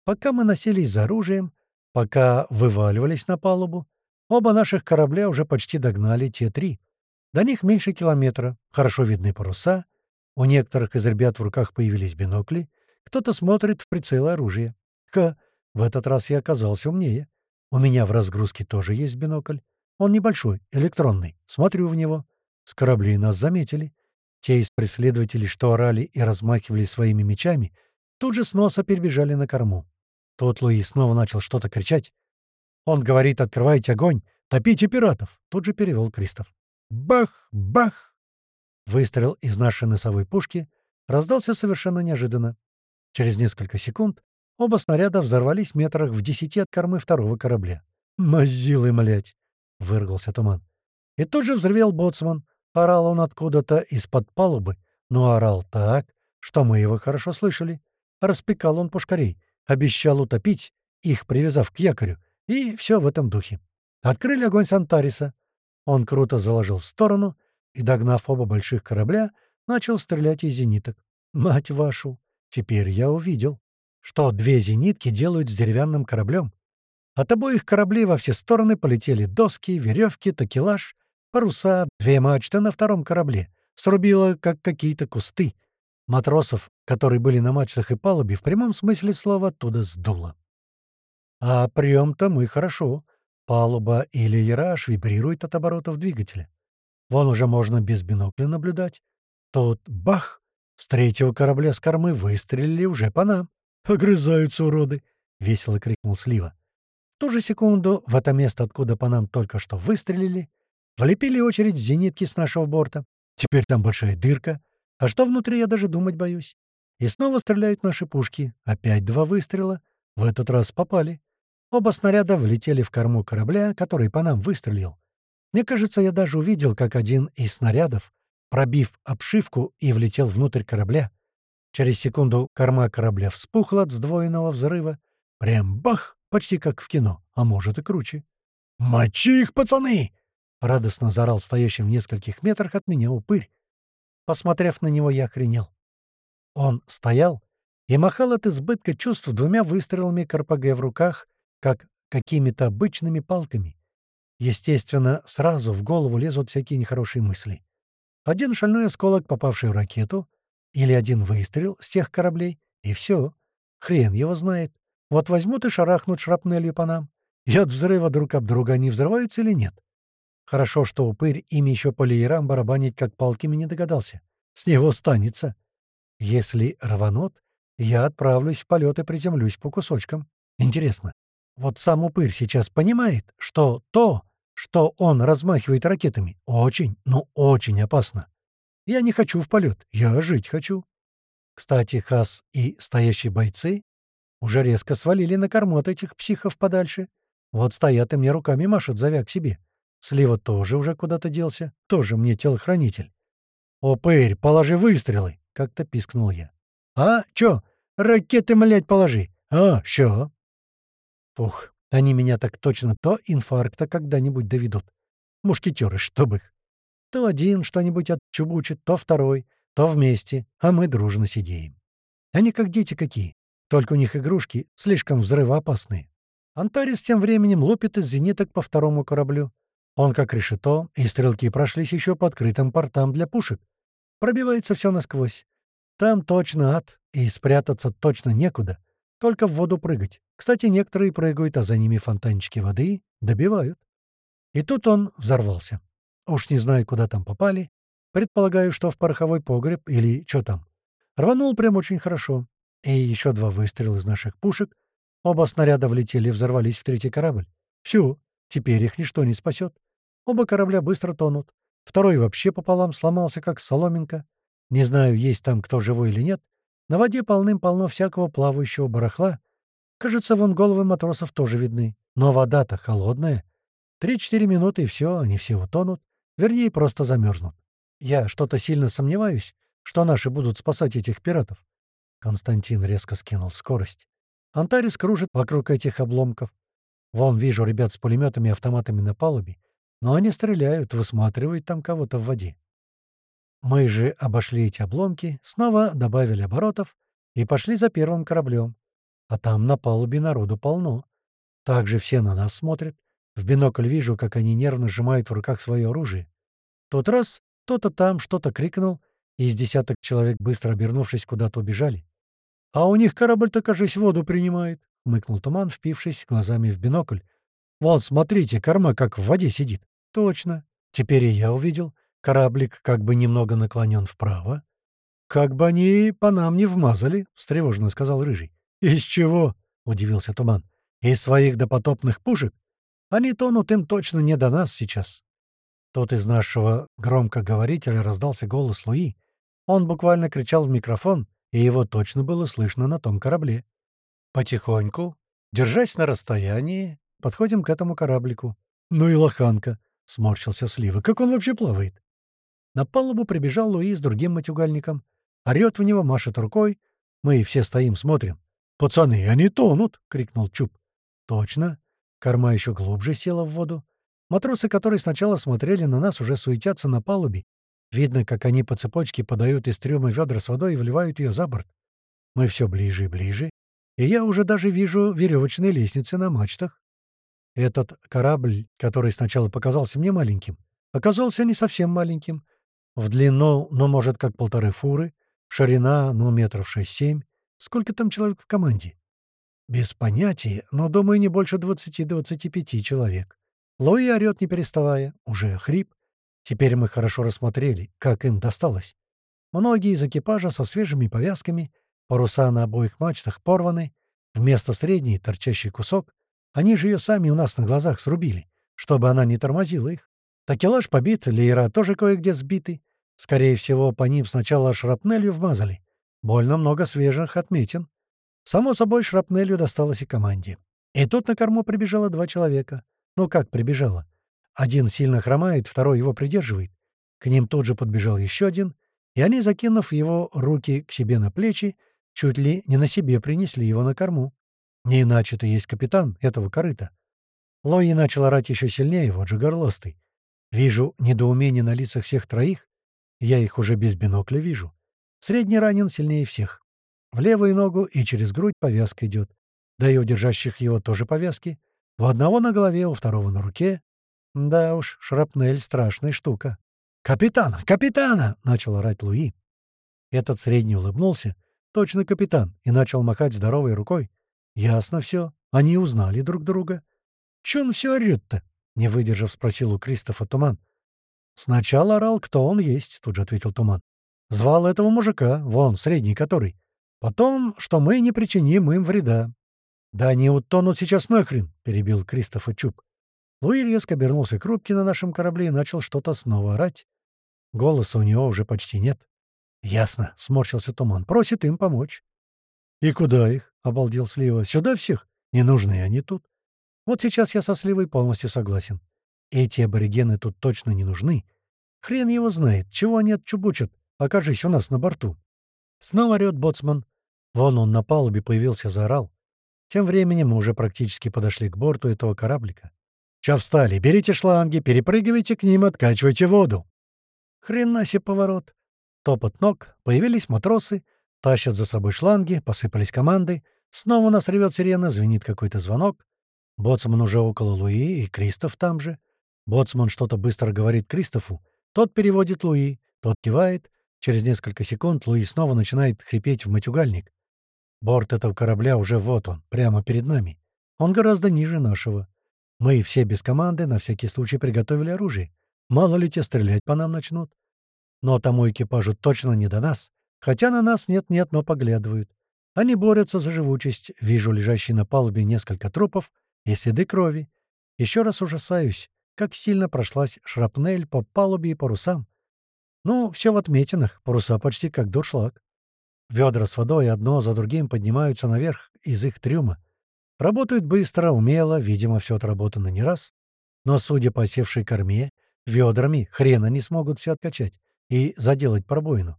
Пока мы носились за оружием, пока вываливались на палубу, оба наших корабля уже почти догнали те три. До них меньше километра, хорошо видны паруса, у некоторых из ребят в руках появились бинокли, кто-то смотрит в прицел оружия. Ха, в этот раз я оказался умнее. У меня в разгрузке тоже есть бинокль. Он небольшой, электронный. Смотрю в него. С кораблей нас заметили. Те из преследователей, что орали и размахивали своими мечами, тут же с носа перебежали на корму. Тут Луи снова начал что-то кричать. Он говорит «Открывайте огонь! Топите пиратов!» Тут же перевел Кристоф. Бах! Бах! Выстрел из нашей носовой пушки раздался совершенно неожиданно. Через несколько секунд оба снаряда взорвались метрах в десяти от кормы второго корабля. «Мазилы, млять!» — выругался туман. И тут же взревел боцман. Орал он откуда-то из-под палубы, но орал так, что мы его хорошо слышали. Распекал он пушкарей, обещал утопить, их привязав к якорю, и все в этом духе. Открыли огонь с Антариса. Он круто заложил в сторону и, догнав оба больших корабля, начал стрелять из зениток. Мать вашу! Теперь я увидел, что две зенитки делают с деревянным кораблем. От обоих кораблей во все стороны полетели доски, веревки, такелаж, паруса, две мачты на втором корабле. Срубило, как какие-то кусты. Матросов, которые были на мачтах и палубе, в прямом смысле слова оттуда сдуло. А прием-то мы хорошо. Палуба или яраж вибрирует от оборотов двигателя. Вон уже можно без бинокля наблюдать. Тут бах! С третьего корабля с кормы выстрелили уже по нам. «Огрызаются уроды!» — весело крикнул Слива. В ту же секунду в это место, откуда по нам только что выстрелили, влепили очередь зенитки с нашего борта. Теперь там большая дырка. А что внутри, я даже думать боюсь. И снова стреляют наши пушки. Опять два выстрела. В этот раз попали. Оба снаряда влетели в корму корабля, который по нам выстрелил. Мне кажется, я даже увидел, как один из снарядов, пробив обшивку и влетел внутрь корабля. Через секунду корма корабля вспухла от сдвоенного взрыва. Прям бах! Почти как в кино, а может и круче. «Мочи их, пацаны!» — радостно заорал стоящий в нескольких метрах от меня упырь. Посмотрев на него, я охренел. Он стоял и махал от избытка чувств двумя выстрелами КРПГ в руках, как какими-то обычными палками. Естественно, сразу в голову лезут всякие нехорошие мысли. Один шальной осколок, попавший в ракету, или один выстрел с тех кораблей, и все. Хрен его знает. Вот возьмут и шарахнут шрапнелью по нам. И от взрыва друг об друга они взрываются или нет? Хорошо, что упырь ими еще по леерам барабанить как палками не догадался. С него станется. Если рванут, я отправлюсь в полет и приземлюсь по кусочкам. Интересно, вот сам упырь сейчас понимает, что то, что он размахивает ракетами, очень, ну очень опасно. Я не хочу в полет, я жить хочу. Кстати, Хас и стоящие бойцы уже резко свалили на корму от этих психов подальше. Вот стоят и мне руками машут, зовя к себе. Слева тоже уже куда-то делся. Тоже мне телохранитель. «Опырь, положи выстрелы!» — как-то пискнул я. «А? Чё? Ракеты, млять, положи! А, чё?» Фух, они меня так точно то инфаркта когда-нибудь доведут. Мушкетеры, чтоб их. То один что-нибудь отчубучит, то второй, то вместе, а мы дружно сидеем. Они как дети какие. Только у них игрушки слишком взрывоопасные. Антарис тем временем лупит из зениток по второму кораблю. Он как решето, и стрелки прошлись еще по открытым портам для пушек. Пробивается все насквозь. Там точно ад, и спрятаться точно некуда. Только в воду прыгать. Кстати, некоторые прыгают, а за ними фонтанчики воды добивают. И тут он взорвался. Уж не знаю, куда там попали. Предполагаю, что в пороховой погреб или что там. Рванул прям очень хорошо. И еще два выстрела из наших пушек. Оба снаряда влетели и взорвались в третий корабль. Все, теперь их ничто не спасет. Оба корабля быстро тонут. Второй вообще пополам сломался, как соломинка. Не знаю, есть там кто живой или нет. На воде полным-полно всякого плавающего барахла. Кажется, вон головы матросов тоже видны. Но вода-то холодная. Три-четыре минуты, и все, они все утонут. Вернее, просто замерзнут. Я что-то сильно сомневаюсь, что наши будут спасать этих пиратов. Константин резко скинул скорость. Антарис кружит вокруг этих обломков. Вон вижу ребят с пулеметами и автоматами на палубе, но они стреляют, высматривают там кого-то в воде. Мы же обошли эти обломки, снова добавили оборотов и пошли за первым кораблем. А там на палубе народу полно. Также все на нас смотрят. В бинокль вижу, как они нервно сжимают в руках свое оружие. Тот раз кто-то там что-то крикнул, и из десяток человек, быстро обернувшись, куда-то убежали. «А у них корабль-то, кажись, воду принимает», — мыкнул туман, впившись глазами в бинокль. «Вон, смотрите, корма как в воде сидит». «Точно. Теперь и я увидел. Кораблик как бы немного наклонен вправо». «Как бы они по нам не вмазали», — встревоженно сказал Рыжий. «Из чего?» — удивился Туман. «Из своих допотопных пушек? Они тонут им точно не до нас сейчас». Тут из нашего громкоговорителя раздался голос Луи. Он буквально кричал в микрофон, и его точно было слышно на том корабле. Потихоньку, держась на расстоянии, подходим к этому кораблику. «Ну и лоханка!» — сморщился Слива. «Как он вообще плавает?» На палубу прибежал Луи с другим матюгальником. Орёт в него, машет рукой. Мы все стоим, смотрим. «Пацаны, они тонут!» — крикнул Чуб. «Точно!» Корма еще глубже села в воду. Матросы, которые сначала смотрели на нас, уже суетятся на палубе. Видно, как они по цепочке подают из трюма ведра с водой и вливают ее за борт. Мы все ближе и ближе, и я уже даже вижу веревочные лестницы на мачтах. Этот корабль, который сначала показался мне маленьким, оказался не совсем маленьким. В длину, ну, может, как полторы фуры, ширина, ну, метров шесть-семь. Сколько там человек в команде? Без понятия, но, думаю, не больше двадцати-двадцати пяти человек. Луи орёт, не переставая, уже хрип. Теперь мы хорошо рассмотрели, как им досталось. Многие из экипажа со свежими повязками, паруса на обоих мачтах порваны, вместо средней торчащий кусок, они же ее сами у нас на глазах срубили, чтобы она не тормозила их. Такелаж побит, леера тоже кое-где сбиты. Скорее всего, по ним сначала шрапнелью вмазали. Больно много свежих отметин. Само собой, шрапнелью досталось и команде. И тут на корму прибежало два человека. Ну как прибежало? Один сильно хромает, второй его придерживает. К ним тут же подбежал еще один, и они, закинув его руки к себе на плечи, чуть ли не на себе принесли его на корму. Не иначе ты есть капитан этого корыта. Лои начал орать еще сильнее, вот же горластый. Вижу недоумение на лицах всех троих. Я их уже без бинокля вижу. Средний ранен сильнее всех. В левую ногу и через грудь повязка идет. Да и у держащих его тоже повязки. У одного на голове, у второго на руке. Да уж, шрапнель — страшная штука. «Капитана! Капитана!» — начал орать Луи. Этот средний улыбнулся, точно капитан, и начал махать здоровой рукой. «Ясно все. Они узнали друг друга». «Че он все орёт-то?» — не выдержав, спросил у Кристофа Туман. «Сначала орал, кто он есть», — тут же ответил Туман. «Звал этого мужика, вон, средний который. Потом, что мы не причиним им вреда». «Да они утонут сейчас нахрен», — перебил Кристофа Чуб. Луи резко обернулся к рубке на нашем корабле и начал что-то снова орать. Голоса у него уже почти нет. «Ясно», — сморщился Туман. «Просит им помочь». «И куда их?» — обалдел Слива. «Сюда всех? Не нужны они тут». Вот сейчас я со Сливой полностью согласен. Эти аборигены тут точно не нужны. Хрен его знает, чего они отчубучат, окажись у нас на борту. Снова орёт боцман. Вон он на палубе появился, заорал. Тем временем мы уже практически подошли к борту этого кораблика. «Чё встали? Берите шланги, перепрыгивайте к ним, откачивайте воду». Хрена себе поворот. Топот ног, появились матросы, тащат за собой шланги, посыпались команды. Снова у нас ревет сирена, звенит какой-то звонок. Боцман уже около Луи, и Кристоф там же. Боцман что-то быстро говорит Кристофу. Тот переводит Луи, тот кивает. Через несколько секунд Луи снова начинает хрипеть в матюгальник. Борт этого корабля уже вот он, прямо перед нами. Он гораздо ниже нашего. Мы все без команды на всякий случай приготовили оружие. Мало ли те стрелять по нам начнут. Но тому экипажу точно не до нас. Хотя на нас нет-нет, но поглядывают. Они борются за живучесть. Вижу лежащие на палубе несколько трупов и следы крови. Еще раз ужасаюсь, как сильно прошлась шрапнель по палубе и парусам. Ну, все в отметинах, паруса почти как дуршлаг. Ведра с водой одно за другим поднимаются наверх из их трюма. Работают быстро, умело, видимо, все отработано не раз. Но, судя по осевшей корме, ведрами хрена не смогут все откачать и заделать пробоину.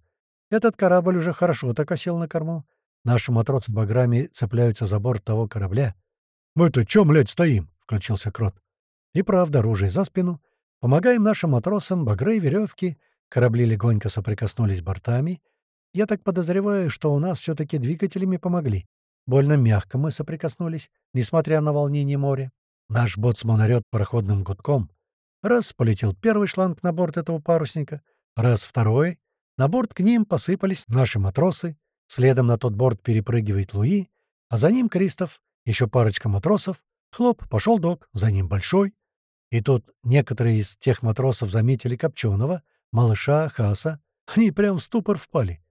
Этот корабль уже хорошо так осел на корму. Наши матросы баграми цепляются за борт того корабля. «Мы-то чё, блядь, стоим?» — включился Крот. И правда, оружие за спину. Помогаем нашим матросам, багры и веревки. Корабли легонько соприкоснулись бортами. Я так подозреваю, что у нас все таки двигателями помогли. Больно мягко мы соприкоснулись, несмотря на волнение моря. Наш боцман орёт проходным гудком. Раз полетел первый шланг на борт этого парусника, раз второй. На борт к ним посыпались наши матросы. Следом на тот борт перепрыгивает Луи, а за ним Кристоф, еще парочка матросов. Хлоп, пошел док, за ним большой. И тут некоторые из тех матросов заметили Копченого, малыша, Хаса. Они прям в ступор впали.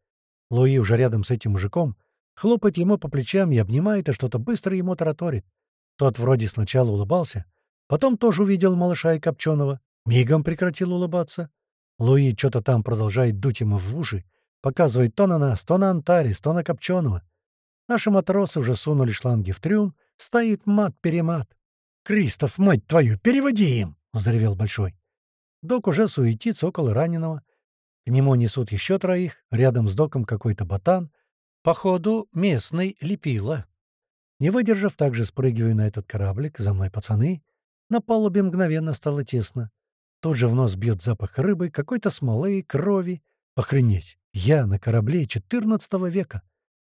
Луи уже рядом с этим мужиком, хлопает ему по плечам и обнимает, и что-то быстро ему тараторит. Тот вроде сначала улыбался, потом тоже увидел малыша и Копченого, мигом прекратил улыбаться. Луи что-то там продолжает дуть ему в уши, показывает то на нас, то на Антарис, то на Копченого. Наши матросы уже сунули шланги в трюм, стоит мат-перемат. «Кристоф, мать твою, переводи им!» — взревел Большой. Док уже суетится около раненого. К нему несут еще троих, рядом с доком какой-то ботан. Походу, местный лепила. Не выдержав, также спрыгиваю на этот кораблик, за мной пацаны. На палубе мгновенно стало тесно. Тут же в нос бьет запах рыбы, какой-то смолы, крови. Охренеть! Я на корабле XIV века.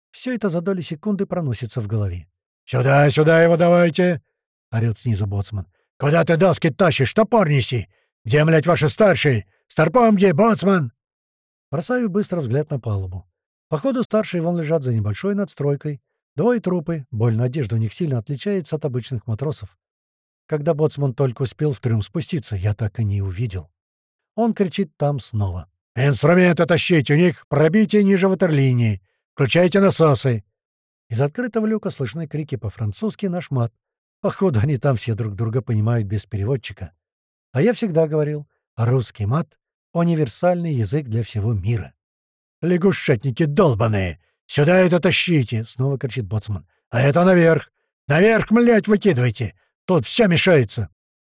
Все это за доли секунды проносится в голове. «Сюда, сюда его давайте!» — орёт снизу боцман. «Куда ты доски тащишь? Топор неси! Где, блядь, ваши старшие? Старпом где, боцман?» Бросаю быстро взгляд на палубу. Походу, старшие вон лежат за небольшой надстройкой. Двое трупы, больно одежда у них сильно отличается от обычных матросов. Когда боцман только успел в трюм спуститься, я так и не увидел. Он кричит там снова. «Инструменты тащите, у них пробитие ниже ватерлинии. Включайте насосы!» Из открытого люка слышны крики по-французски на шмат. Походу, они там все друг друга понимают без переводчика. А я всегда говорил, русский мат — универсальный язык для всего мира. «Лягушатники долбаные! Сюда это тащите!» — снова кричит боцман. «А это наверх! Наверх, млять, выкидывайте! Тут все мешается!»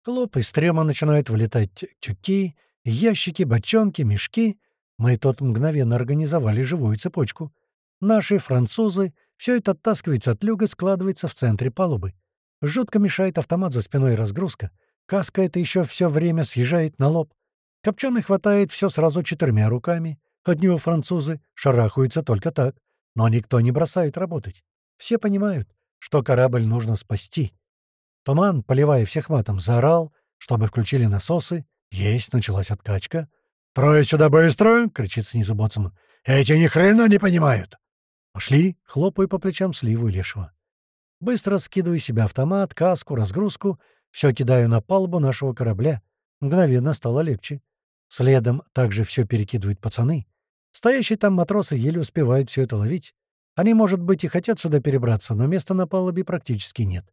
Хлоп из стрёма начинают вылетать тюки, ящики, бочонки, мешки. Мы тут мгновенно организовали живую цепочку. Наши, французы, все это оттаскивается от люга, складывается в центре палубы. Жутко мешает автомат за спиной разгрузка. Каска это еще все время съезжает на лоб. Копченый хватает все сразу четырьмя руками. От него французы шарахаются только так. Но никто не бросает работать. Все понимают, что корабль нужно спасти. Туман, поливая всех матом, заорал, чтобы включили насосы. Есть, началась откачка. «Трое сюда быстро!» — кричит снизу боцман. «Эти ни хрена не понимают!» «Пошли!» — хлопаю по плечам сливу и лешего. Быстро скидываю себе автомат, каску, разгрузку. Все кидаю на палубу нашего корабля. Мгновенно стало легче. Следом также все перекидывают пацаны. Стоящие там матросы еле успевают все это ловить. Они, может быть, и хотят сюда перебраться, но места на палубе практически нет.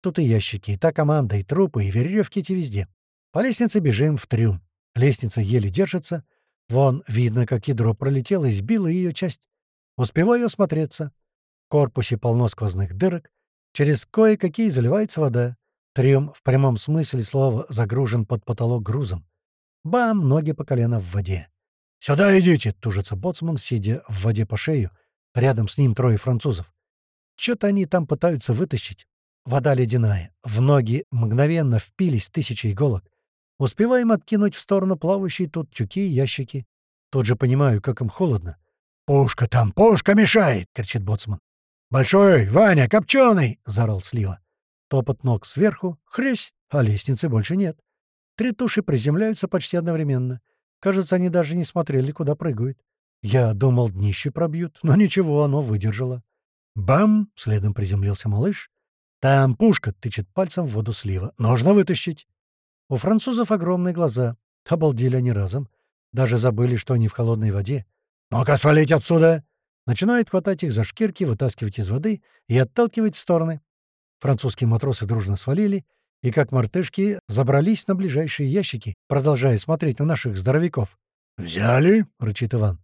Тут и ящики, и та команда, и трупы, и веревки эти везде. По лестнице бежим в трюм. Лестница еле держится. Вон, видно, как ядро пролетело и сбило ее часть. Успеваю осмотреться. В корпусе полно сквозных дырок. Через кое-какие заливается вода. Трюм в прямом смысле слова загружен под потолок грузом. Бам! Ноги по колено в воде. «Сюда идите!» — тужится боцман, сидя в воде по шею. Рядом с ним трое французов. Чё-то они там пытаются вытащить. Вода ледяная. В ноги мгновенно впились тысячи иголок. Успеваем откинуть в сторону плавающие тут тюки и ящики. Тут же понимаю, как им холодно. «Пушка там, пушка мешает!» — кричит боцман. «Большой, Ваня, копченый!» — заорал Слива. Топот ног сверху, хресь, а лестницы больше нет. Три туши приземляются почти одновременно. Кажется, они даже не смотрели, куда прыгают. Я думал, днище пробьют, но ничего, оно выдержало. Бам! Следом приземлился малыш. Там пушка тычет пальцем в воду слива. Нужно вытащить. У французов огромные глаза. Обалдели они разом. Даже забыли, что они в холодной воде. «Ну-ка, свалить отсюда!» Начинают хватать их за шкирки, вытаскивать из воды и отталкивать в стороны. Французские матросы дружно свалили, и как мартышки забрались на ближайшие ящики, продолжая смотреть на наших здоровяков. «Взяли?» — рычит Иван.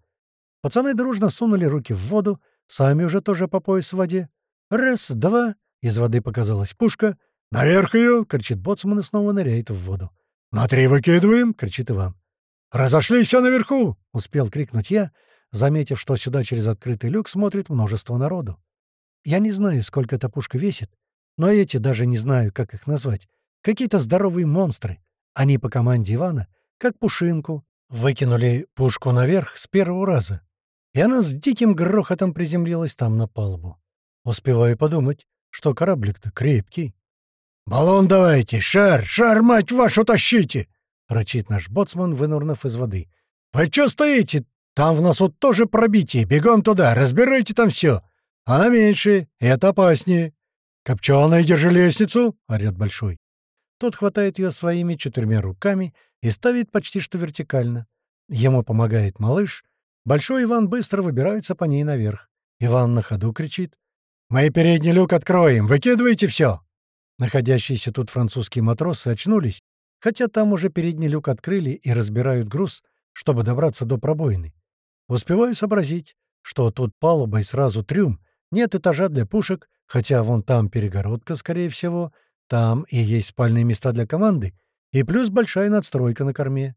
Пацаны дружно сунули руки в воду, сами уже тоже по пояс в воде. Раз, два, из воды показалась пушка. «Наверх ее!» — кричит боцман и снова ныряет в воду. «На три выкидываем!» — кричит Иван. «Разошлись все наверху!» — успел крикнуть я, заметив, что сюда через открытый люк смотрит множество народу. Я не знаю, сколько эта пушка весит, но эти даже не знаю, как их назвать. Какие-то здоровые монстры. Они по команде Ивана, как пушинку, выкинули пушку наверх с первого раза. И она с диким грохотом приземлилась там на палубу. Успеваю подумать, что кораблик-то крепкий. «Баллон давайте! Шар! Шар, мать вашу, тащите!» — рычит наш боцман, вынурнув из воды. «Вы чё стоите? Там в носу тоже пробитие. Бегом туда, разбирайте там все. Она меньше, это опаснее. Копченая, держи лестницу!» — орёт Большой. Тот хватает ее своими четырьмя руками и ставит почти что вертикально. Ему помогает малыш. Большой Иван быстро выбирается по ней наверх. Иван на ходу кричит. «Мы передний люк откроем! Выкидывайте все!» Находящиеся тут французские матросы очнулись, хотя там уже передний люк открыли и разбирают груз, чтобы добраться до пробоины. Успеваю сообразить, что тут палуба и сразу трюм, нет этажа для пушек, хотя вон там перегородка, скорее всего, Там и есть спальные места для команды, и плюс большая надстройка на корме.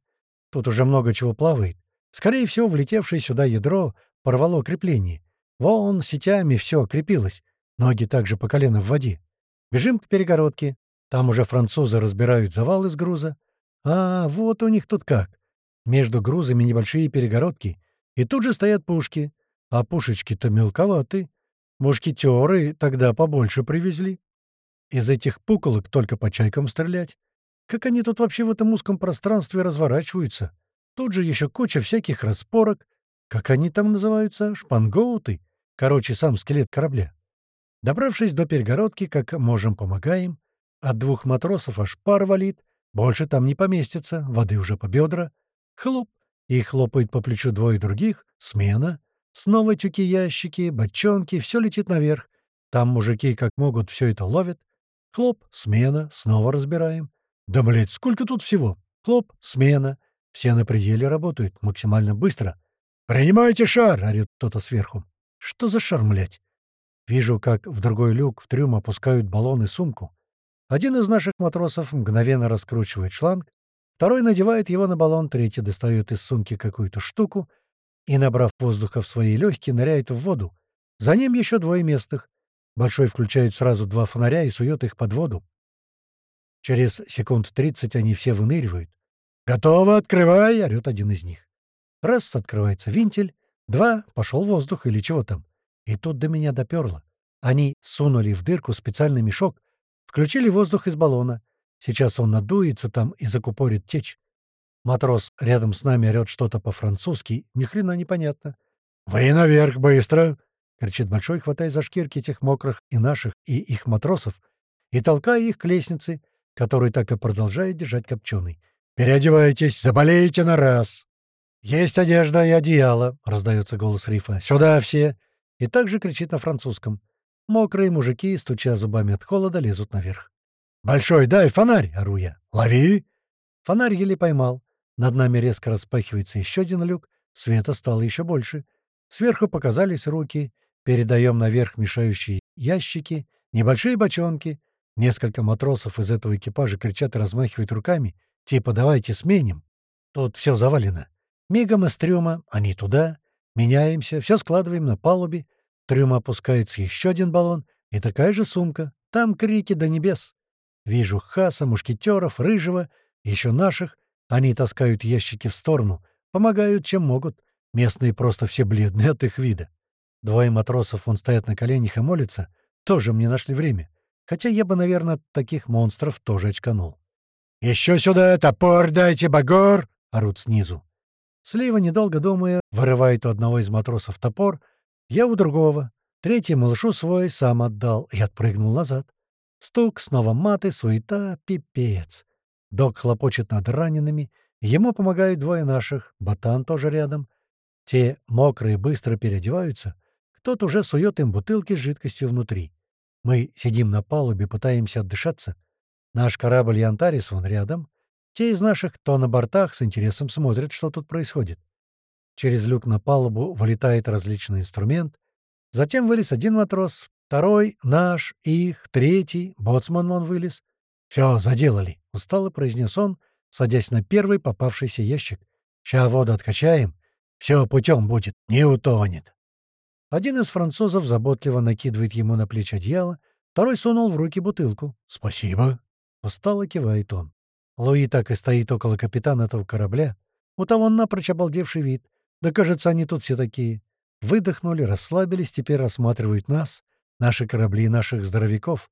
Тут уже много чего плавает. Скорее всего, влетевшее сюда ядро порвало крепление. Вон сетями все крепилось. Ноги также по колено в воде. Бежим к перегородке. Там уже французы разбирают завал из груза. А, вот у них тут как. Между грузами небольшие перегородки. И тут же стоят пушки. А пушечки-то мелковаты. Мушкетеры тогда побольше привезли. Из этих пуколок только по чайкам стрелять. Как они тут вообще в этом узком пространстве разворачиваются? Тут же еще куча всяких распорок. Как они там называются? Шпангоуты? Короче, сам скелет корабля. Добравшись до перегородки, как можем, помогаем. От двух матросов аж пар валит. Больше там не поместится, воды уже по бедра. Хлоп. И хлопает по плечу двое других. Смена. Снова тюки-ящики, бочонки, все летит наверх. Там мужики как могут все это ловят. Хлоп, смена, снова разбираем. Да, блядь, сколько тут всего? Хлоп, смена. Все на пределе работают, максимально быстро. «Принимайте шар!» — орёт кто-то сверху. «Что за шар, блядь?» Вижу, как в другой люк в трюм опускают баллон и сумку. Один из наших матросов мгновенно раскручивает шланг, второй надевает его на баллон, третий достает из сумки какую-то штуку и, набрав воздуха в свои легкие, ныряет в воду. За ним еще двое местных. Большой включает сразу два фонаря и сует их под воду. Через секунд тридцать они все выныривают. «Готово, открывай!» — орёт один из них. Раз — открывается вентиль, два — пошел воздух или чего там. И тут до меня доперло. Они сунули в дырку специальный мешок, включили воздух из баллона. Сейчас он надуется там и закупорит течь. Матрос рядом с нами орёт что-то по-французски, ни хрена непонятно. «Вы наверх, быстро!» — кричит Большой, хватая за шкирки этих мокрых и наших, и их матросов, и толкая их к лестнице, которую так и продолжает держать Копченый. «Переодевайтесь, заболеете на раз!» «Есть одежда и одеяло!» — раздается голос Рифа. «Сюда все!» И также кричит на французском. Мокрые мужики, стуча зубами от холода, лезут наверх. «Большой, дай фонарь!» — ору я. «Лови!» Фонарь еле поймал. Над нами резко распахивается еще один люк. Света стало еще больше. Сверху показались руки. Передаем наверх мешающие ящики, небольшие бочонки. Несколько матросов из этого экипажа кричат и размахивают руками — Типа давайте сменим. Тут все завалено. Мигом из трюма, они туда. Меняемся, все складываем на палубе. Трюм опускается еще один баллон и такая же сумка. Там крики до небес. Вижу Хаса, мушкетеров, Рыжего, еще наших. Они таскают ящики в сторону, помогают, чем могут. Местные просто все бледные от их вида. Двое матросов вон стоят на коленях и молятся. Тоже мне нашли время. Хотя я бы, наверное, от таких монстров тоже очканул. «Еще сюда топор дайте, багор!» — орут снизу. Слива, недолго думая, вырывает у одного из матросов топор, я у другого. Третий малышу свой сам отдал и отпрыгнул назад. Стук, снова маты, суета, пипец. Док хлопочет над ранеными, ему помогают двое наших, ботан тоже рядом. Те, мокрые, быстро переодеваются, кто-то уже сует им бутылки с жидкостью внутри. Мы сидим на палубе, пытаемся отдышаться — Наш корабль «Янтарис» вон рядом. Те из наших, кто на бортах, с интересом смотрят, что тут происходит. Через люк на палубу вылетает различный инструмент. Затем вылез один матрос, второй — наш, их, третий, боцман вон вылез. «Все, заделали», — устало произнес он, садясь на первый попавшийся ящик. «Ща воду откачаем. Все путем будет, не утонет». Один из французов заботливо накидывает ему на плечи одеяло, второй сунул в руки бутылку. «Спасибо», Устало кивает он. Луи так и стоит около капитана этого корабля. У того напрочь обалдевший вид. Да, кажется, они тут все такие. Выдохнули, расслабились, теперь рассматривают нас, наши корабли и наших здоровяков.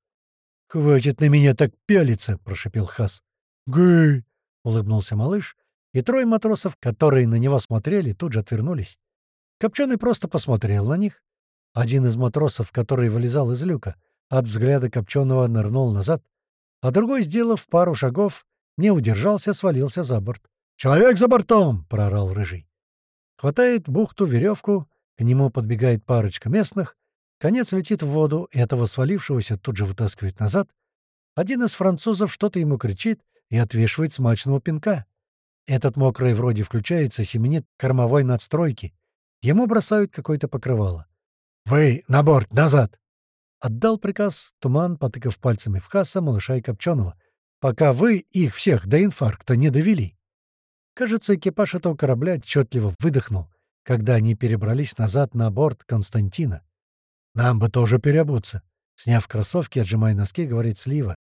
«Хватит на меня так пялиться!» — прошипел Хас. «Гы!» — улыбнулся малыш, и трое матросов, которые на него смотрели, тут же отвернулись. Копченый просто посмотрел на них. Один из матросов, который вылезал из люка, от взгляда Копченого нырнул назад, а другой, сделав пару шагов, не удержался, свалился за борт. «Человек за бортом!» — проорал Рыжий. Хватает бухту веревку, к нему подбегает парочка местных, конец летит в воду, этого свалившегося тут же вытаскивает назад. Один из французов что-то ему кричит и отвешивает смачного пинка. Этот мокрый вроде включается, семенит кормовой надстройки. Ему бросают какое-то покрывало. «Вы на борт, назад!» Отдал приказ Туман, потыкав пальцами в Хаса, малыша и Копченого, пока вы их всех до инфаркта не довели. Кажется, экипаж этого корабля отчетливо выдохнул, когда они перебрались назад на борт Константина. «Нам бы тоже переобуться», — сняв кроссовки, отжимая носки, говорит Слива.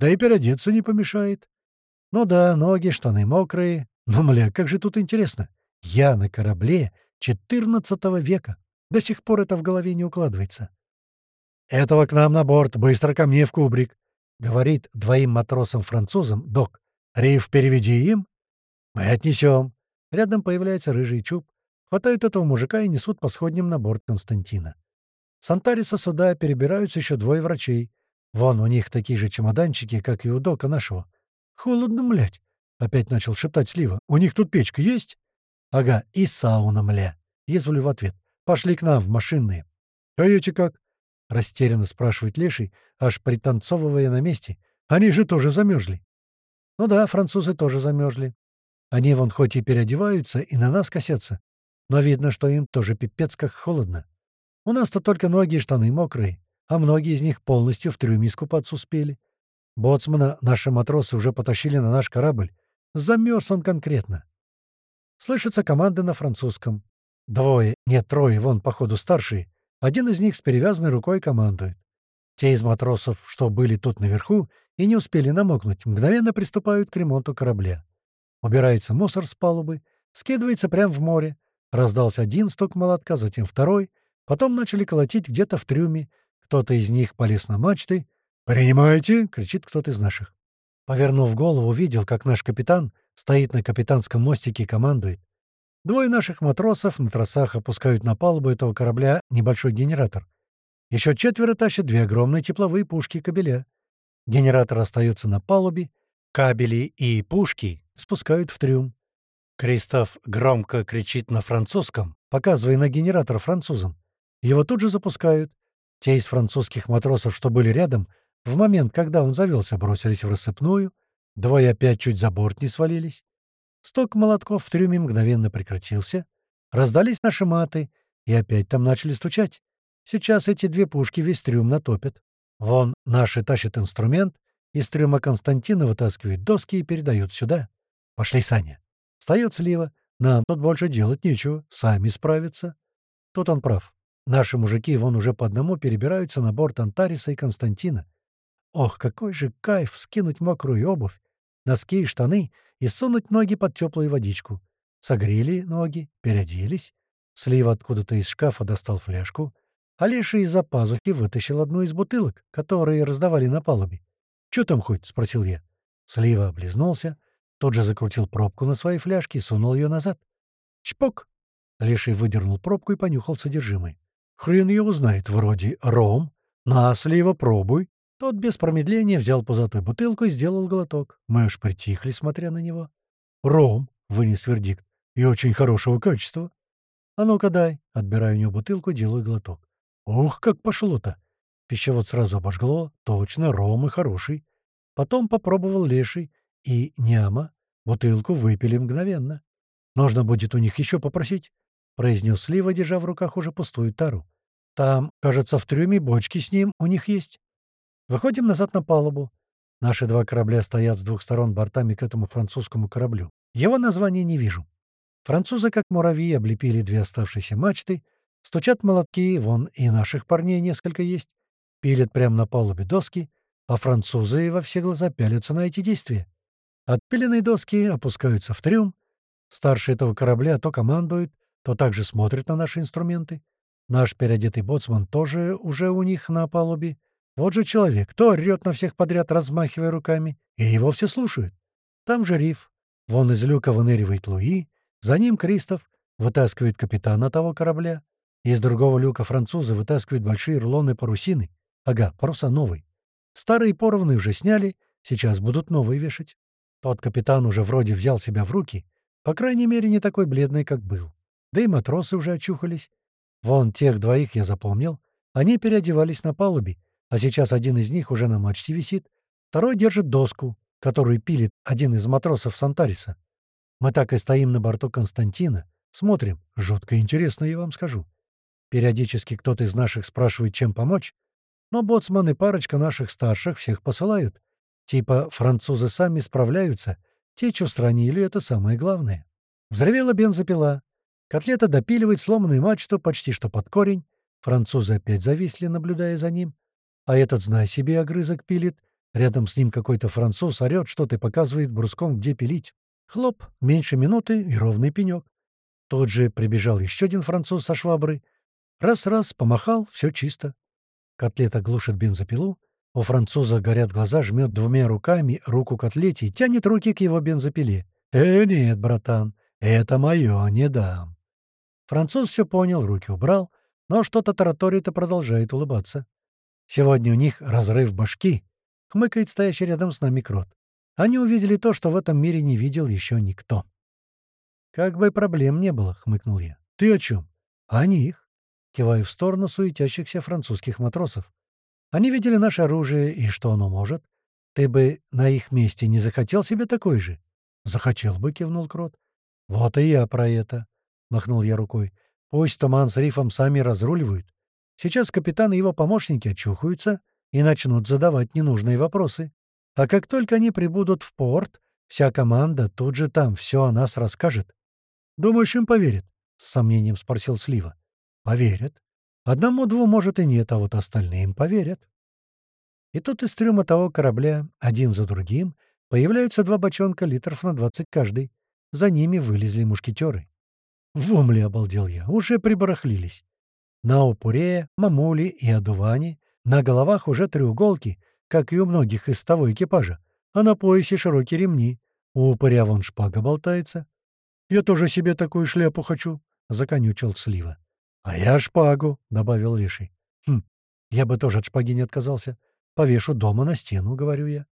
«Да и переодеться не помешает». «Ну да, ноги, штаны мокрые. Но, мля, как же тут интересно. Я на корабле XIV века. До сих пор это в голове не укладывается». «Этого к нам на борт, быстро ко мне в кубрик», — говорит двоим матросам-французам док. «Риф, переведи им». «Мы отнесем». Рядом появляется рыжий чуб, Хватают этого мужика и несут по сходням на борт Константина. С Антариса сюда перебираются еще двое врачей. Вон у них такие же чемоданчики, как и у дока нашего. «Холодно, млять!» — опять начал шептать Слива. «У них тут печка есть?» «Ага, и сауна, мля!» — езволю в ответ. «Пошли к нам в машинные». «А эти как?» — растерянно спрашивает Леший, аж пританцовывая на месте. «Они же тоже замерзли». «Ну да, французы тоже замерзли. Они вон хоть и переодеваются, и на нас косятся, но видно, что им тоже пипец как холодно. У нас-то только ноги и штаны мокрые, а многие из них полностью в трюме искупаться успели. Боцмана наши матросы уже потащили на наш корабль. Замерз он конкретно. Слышатся команды на французском. Двое, нет, трое, вон, походу, старшие. Один из них с перевязанной рукой командует. Те из матросов, что были тут наверху и не успели намокнуть, мгновенно приступают к ремонту корабля. Убирается мусор с палубы, скидывается прямо в море, Раздался один стук молотка, затем второй. Потом начали колотить где-то в трюме. Кто-то из них полез на мачты. «Принимайте!» — кричит кто-то из наших. Повернув голову, увидел, как наш капитан стоит на капитанском мостике и командует. Двое наших матросов на тросах опускают на палубу этого корабля небольшой генератор. Еще четверо тащат две огромные тепловые пушки кабеля. Генератор остается на палубе, кабели и пушки спускают в трюм. Кристоф громко кричит на французском, показывая на генератор французам. Его тут же запускают. Те из французских матросов, что были рядом, в момент, когда он завелся, бросились в рассыпную. Двое опять чуть за борт не свалились. Сток молотков в трюме мгновенно прекратился. Раздались наши маты, и опять там начали стучать. Сейчас эти две пушки весь трюм натопят. Вон наши тащат инструмент, из трюма Константина вытаскивают доски и передают сюда. Пошли, Саня. Встает слива. Нам тут больше делать нечего. Сами справятся. Тут он прав. Наши мужики вон уже по одному перебираются на борт Антариса и Константина. Ох, какой же кайф скинуть мокрую обувь, носки и штаны и сунуть ноги под теплую водичку. Согрели ноги, переоделись. Слива откуда-то из шкафа достал фляжку, а Леша из-за пазухи вытащил одну из бутылок, которые раздавали на палубе. «Чё там хоть?» — спросил я. Слива облизнулся, тот же закрутил пробку на своей фляжке и сунул ее назад. «Чпок!» Леший выдернул пробку и понюхал содержимое. «Хрен его знает, вроде ром. На, слива, пробуй». Тот без промедления взял пузатую бутылку и сделал глоток. Мы аж притихли, смотря на него. «Ром», — вынес вердикт, — «и очень хорошего качества». «А ну-ка дай». Отбираю у него бутылку, делаю глоток. «Ух, как пошло-то!» Пищевод сразу обожгло. Точно, ром и хороший. Потом попробовал леший и Няма бутылку выпили мгновенно. Нужно будет у них еще попросить, — произнес Слива, держа в руках уже пустую тару. Там, кажется, в трюме бочки с ним у них есть. Выходим назад на палубу. Наши два корабля стоят с двух сторон бортами к этому французскому кораблю. Его названия не вижу. Французы, как муравьи, облепили две оставшиеся мачты, стучат молотки, вон и наших парней несколько есть, пилят прямо на палубе доски, а французы во все глаза пялятся на эти действия. Отпиленные доски опускаются в трюм. Старший этого корабля то командует, то также смотрит на наши инструменты. Наш переодетый боцман тоже уже у них на палубе. Вот же человек, то орёт на всех подряд, размахивая руками, и его все слушают. Там же риф. Вон из люка выныривает Луи, за ним Кристоф вытаскивает капитана того корабля. Из другого люка французы вытаскивают большие рулоны парусины. Ага, паруса новые. Старые порванные уже сняли, сейчас будут новые вешать. Тот капитан уже вроде взял себя в руки, по крайней мере, не такой бледный, как был. Да и матросы уже очухались. Вон тех двоих я запомнил. Они переодевались на палубе, а сейчас один из них уже на мачте висит, второй держит доску, которую пилит один из матросов Сантариса. Мы так и стоим на борту Константина, смотрим. Жутко интересно, я вам скажу. Периодически кто-то из наших спрашивает, чем помочь. Но боцман и парочка наших старших всех посылают. Типа французы сами справляются, течь устранили, это самое главное. Взревела бензопила. Котлета допиливает сломанную мачту почти что под корень. Французы опять зависли, наблюдая за ним. А этот, знай себе, огрызок пилит. Рядом с ним какой-то француз орёт, что-то показывает бруском, где пилить. Хлоп, меньше минуты и ровный пенек. Тот же прибежал еще один француз со шваброй. Раз-раз, помахал, все чисто. Котлета глушит бензопилу. У француза горят глаза, жмет двумя руками руку котлете и тянет руки к его бензопиле. «Э, нет, братан, это мое, не дам». Француз все понял, руки убрал, но что-то тараторит и продолжает улыбаться. Сегодня у них разрыв башки, хмыкает стоящий рядом с нами крот. Они увидели то, что в этом мире не видел еще никто. «Как бы проблем не было», — хмыкнул я. «Ты о чем?» «Они их», — киваю в сторону суетящихся французских матросов. «Они видели наше оружие и что оно может. Ты бы на их месте не захотел себе такой же?» «Захотел бы», — кивнул Крот. «Вот и я про это», — махнул я рукой. «Пусть Туман с Рифом сами разруливают. Сейчас капитан и его помощники очухаются и начнут задавать ненужные вопросы. А как только они прибудут в порт, вся команда тут же там все о нас расскажет. «Думаешь, им поверят?» — с сомнением спросил Слива. «Поверят. Одному-двум, может, и нет, а вот остальным поверят». И тут из трюма того корабля, один за другим, появляются два бочонка литров на двадцать каждый. За ними вылезли мушкетеры. В омле обалдел я, уже прибарахлились. На упуре, мамуле и одуване на головах уже треуголки, как и у многих из того экипажа, а на поясе широкие ремни. У упыря вон шпага болтается. «Я тоже себе такую шляпу хочу», — законючил Слива. «А я шпагу», — добавил Леший. «Хм, я бы тоже от шпаги не отказался. Повешу дома на стену», — говорю я.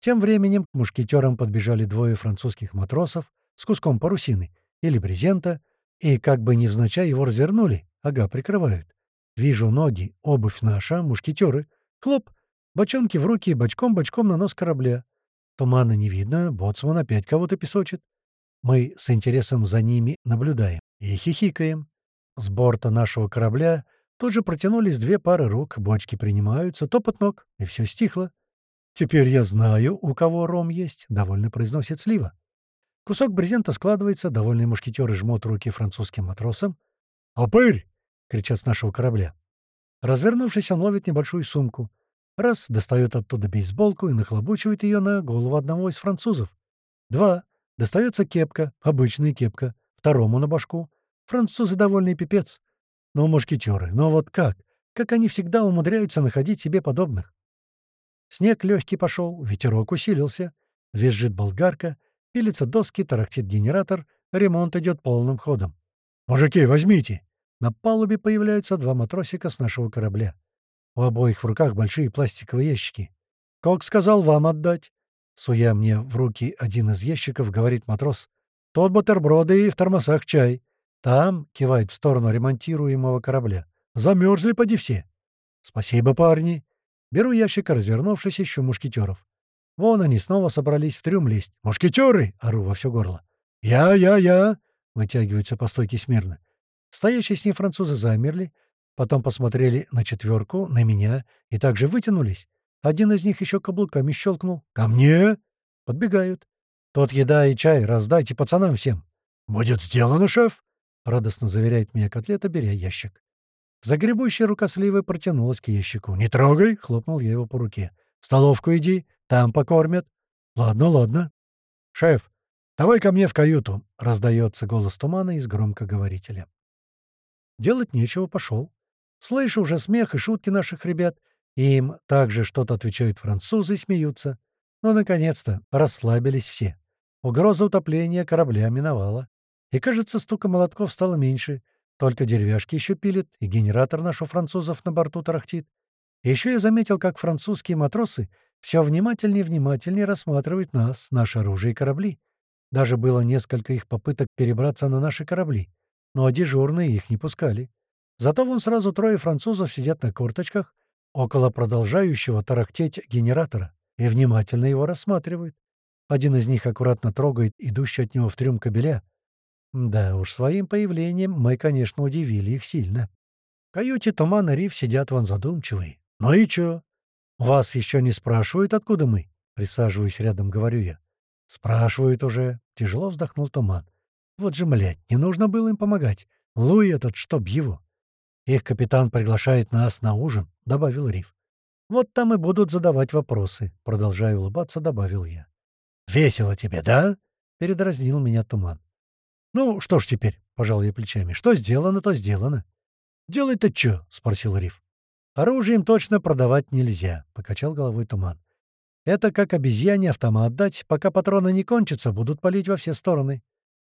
Тем временем к мушкетерам подбежали двое французских матросов с куском парусины или брезента, и как бы невзначай его развернули, ага, прикрывают. Вижу ноги, обувь наша, мушкетеры. Хлоп, бочонки в руки, бочком-бочком на нос корабля. Тумана не видно, боцман опять кого-то песочит. Мы с интересом за ними наблюдаем и хихикаем. С борта нашего корабля тут же протянулись две пары рук, бочки принимаются, топот ног, и все стихло. «Теперь я знаю, у кого ром есть», — довольно произносит Слива. Кусок брезента складывается, довольные мушкетеры жмут руки французским матросам. «Опырь!» — кричат с нашего корабля. Развернувшись, он ловит небольшую сумку. Раз, достает оттуда бейсболку и нахлобучивает ее на голову одного из французов. Два, Достается кепка, обычная кепка, второму на башку. Французы довольный пипец. Но мушкетеры, но вот как? Как они всегда умудряются находить себе подобных? Снег легкий пошел, ветерок усилился. Визжит болгарка, пилится доски, тарахтит генератор, ремонт идет полным ходом. «Мужики, возьмите!» На палубе появляются два матросика с нашего корабля. У обоих в руках большие пластиковые ящики. «Как сказал вам отдать?» Суя мне в руки один из ящиков, говорит матрос. «Тот бутерброды и в тормозах чай. Там», — кивает в сторону ремонтируемого корабля. «Замерзли поди все». «Спасибо, парни». Беру ящик, развернувшись, ищу мушкетеров. Вон они снова собрались в трюм лезть. «Мушкетеры!» — ору во все горло. «Я, я, я!» — вытягиваются по стойке смирно. Стоящие с ней французы замерли, потом посмотрели на четверку, на меня и также вытянулись. Один из них еще каблуками щелкнул. «Ко мне!» Подбегают. «Тот еда и чай раздайте пацанам всем». «Будет сделано, шеф!» — радостно заверяет меня котлета, беря ящик. Загребущая рука сливы протянулась к ящику. «Не трогай!» — хлопнул я его по руке. «В столовку иди, там покормят». «Ладно, ладно». «Шеф, давай ко мне в каюту!» — раздается голос тумана из громкоговорителя. Делать нечего, пошел. Слышу уже смех и шутки наших ребят, им также что-то отвечают французы и смеются. Но, наконец-то, расслабились все. Угроза утопления корабля миновала. И, кажется, стука молотков стало меньше. Только деревяшки еще пилят, и генератор наш у французов на борту тарахтит. Еще я заметил, как французские матросы все внимательнее и внимательнее рассматривают нас, наше оружие и корабли. Даже было несколько их попыток перебраться на наши корабли, но дежурные их не пускали. Зато вон сразу трое французов сидят на корточках, около продолжающего тарахтеть генератора и внимательно его рассматривают. Один из них аккуратно трогает идущий от него в трюм кабеля. Да уж, своим появлением мы, конечно, удивили их сильно. В каюте Туман и Риф сидят вон задумчивые. «Ну и чё? Вас еще не спрашивают, откуда мы?» Присаживаюсь рядом, говорю я. «Спрашивают уже». Тяжело вздохнул Туман. «Вот же, млядь, не нужно было им помогать. Луи этот, чтоб его». «Их капитан приглашает нас на ужин», — добавил Риф. «Вот там и будут задавать вопросы», — продолжая улыбаться, добавил я. «Весело тебе, да?» — передразнил меня Туман. «Ну, что ж теперь?» — пожал я плечами. «Что сделано, то сделано». «Делать-то чё?» — спросил Риф. «Оружие им точно продавать нельзя», — покачал головой Туман. «Это как обезьяне автомат дать, пока патроны не кончатся, будут палить во все стороны».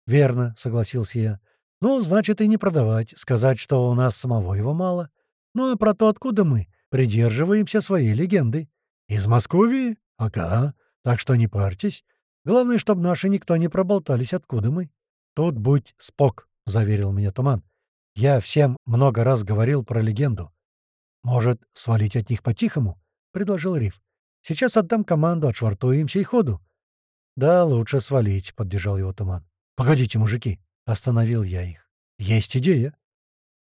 «Верно», — согласился я. «Ну, значит, и не продавать, сказать, что у нас самого его мало. Ну, а про то, откуда мы, придерживаемся своей легенды. Из Москвы? Ага. Так что не парьтесь. Главное, чтобы наши никто не проболтались, откуда мы. Тут будь спок, — заверил меня Туман. Я всем много раз говорил про легенду. Может, свалить от них по-тихому? — предложил Риф. Сейчас отдам команду, отшвартуемся и ходу. Да, лучше свалить, — поддержал его Туман. Погодите, мужики, — остановил я их. Есть идея.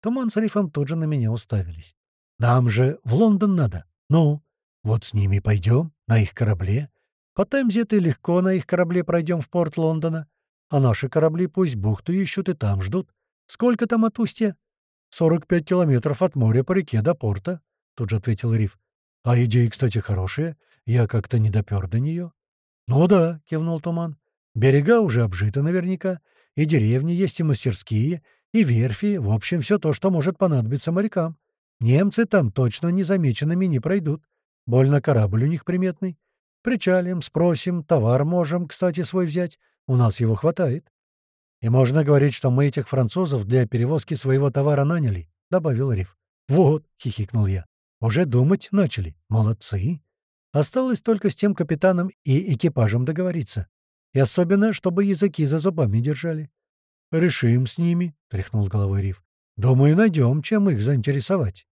Туман с Рифом тут же на меня уставились. Нам же в Лондон надо. Ну, вот с ними пойдем, на их корабле. По Темзе-то легко на их корабле пройдем в порт Лондона. А наши корабли пусть бухту ищут и там ждут. Сколько там от устья? «Сорок пять километров от моря по реке до порта», — тут же ответил Риф. «А идея, кстати, хорошая. Я как-то не допер до нее». «Ну да», — кивнул Туман. «Берега уже обжиты наверняка. И деревни есть, и мастерские, и верфи. В общем, все то, что может понадобиться морякам. Немцы там точно незамеченными не пройдут. Больно корабль у них приметный. Причалим, спросим, товар можем, кстати, свой взять. У нас его хватает. И можно говорить, что мы этих французов для перевозки своего товара наняли, — добавил Риф. Вот, — хихикнул я, — уже думать начали. Молодцы. Осталось только с тем капитаном и экипажем договориться. И особенно, чтобы языки за зубами держали. — Решим с ними, — тряхнул головой Риф. — Думаю, найдем, чем их заинтересовать.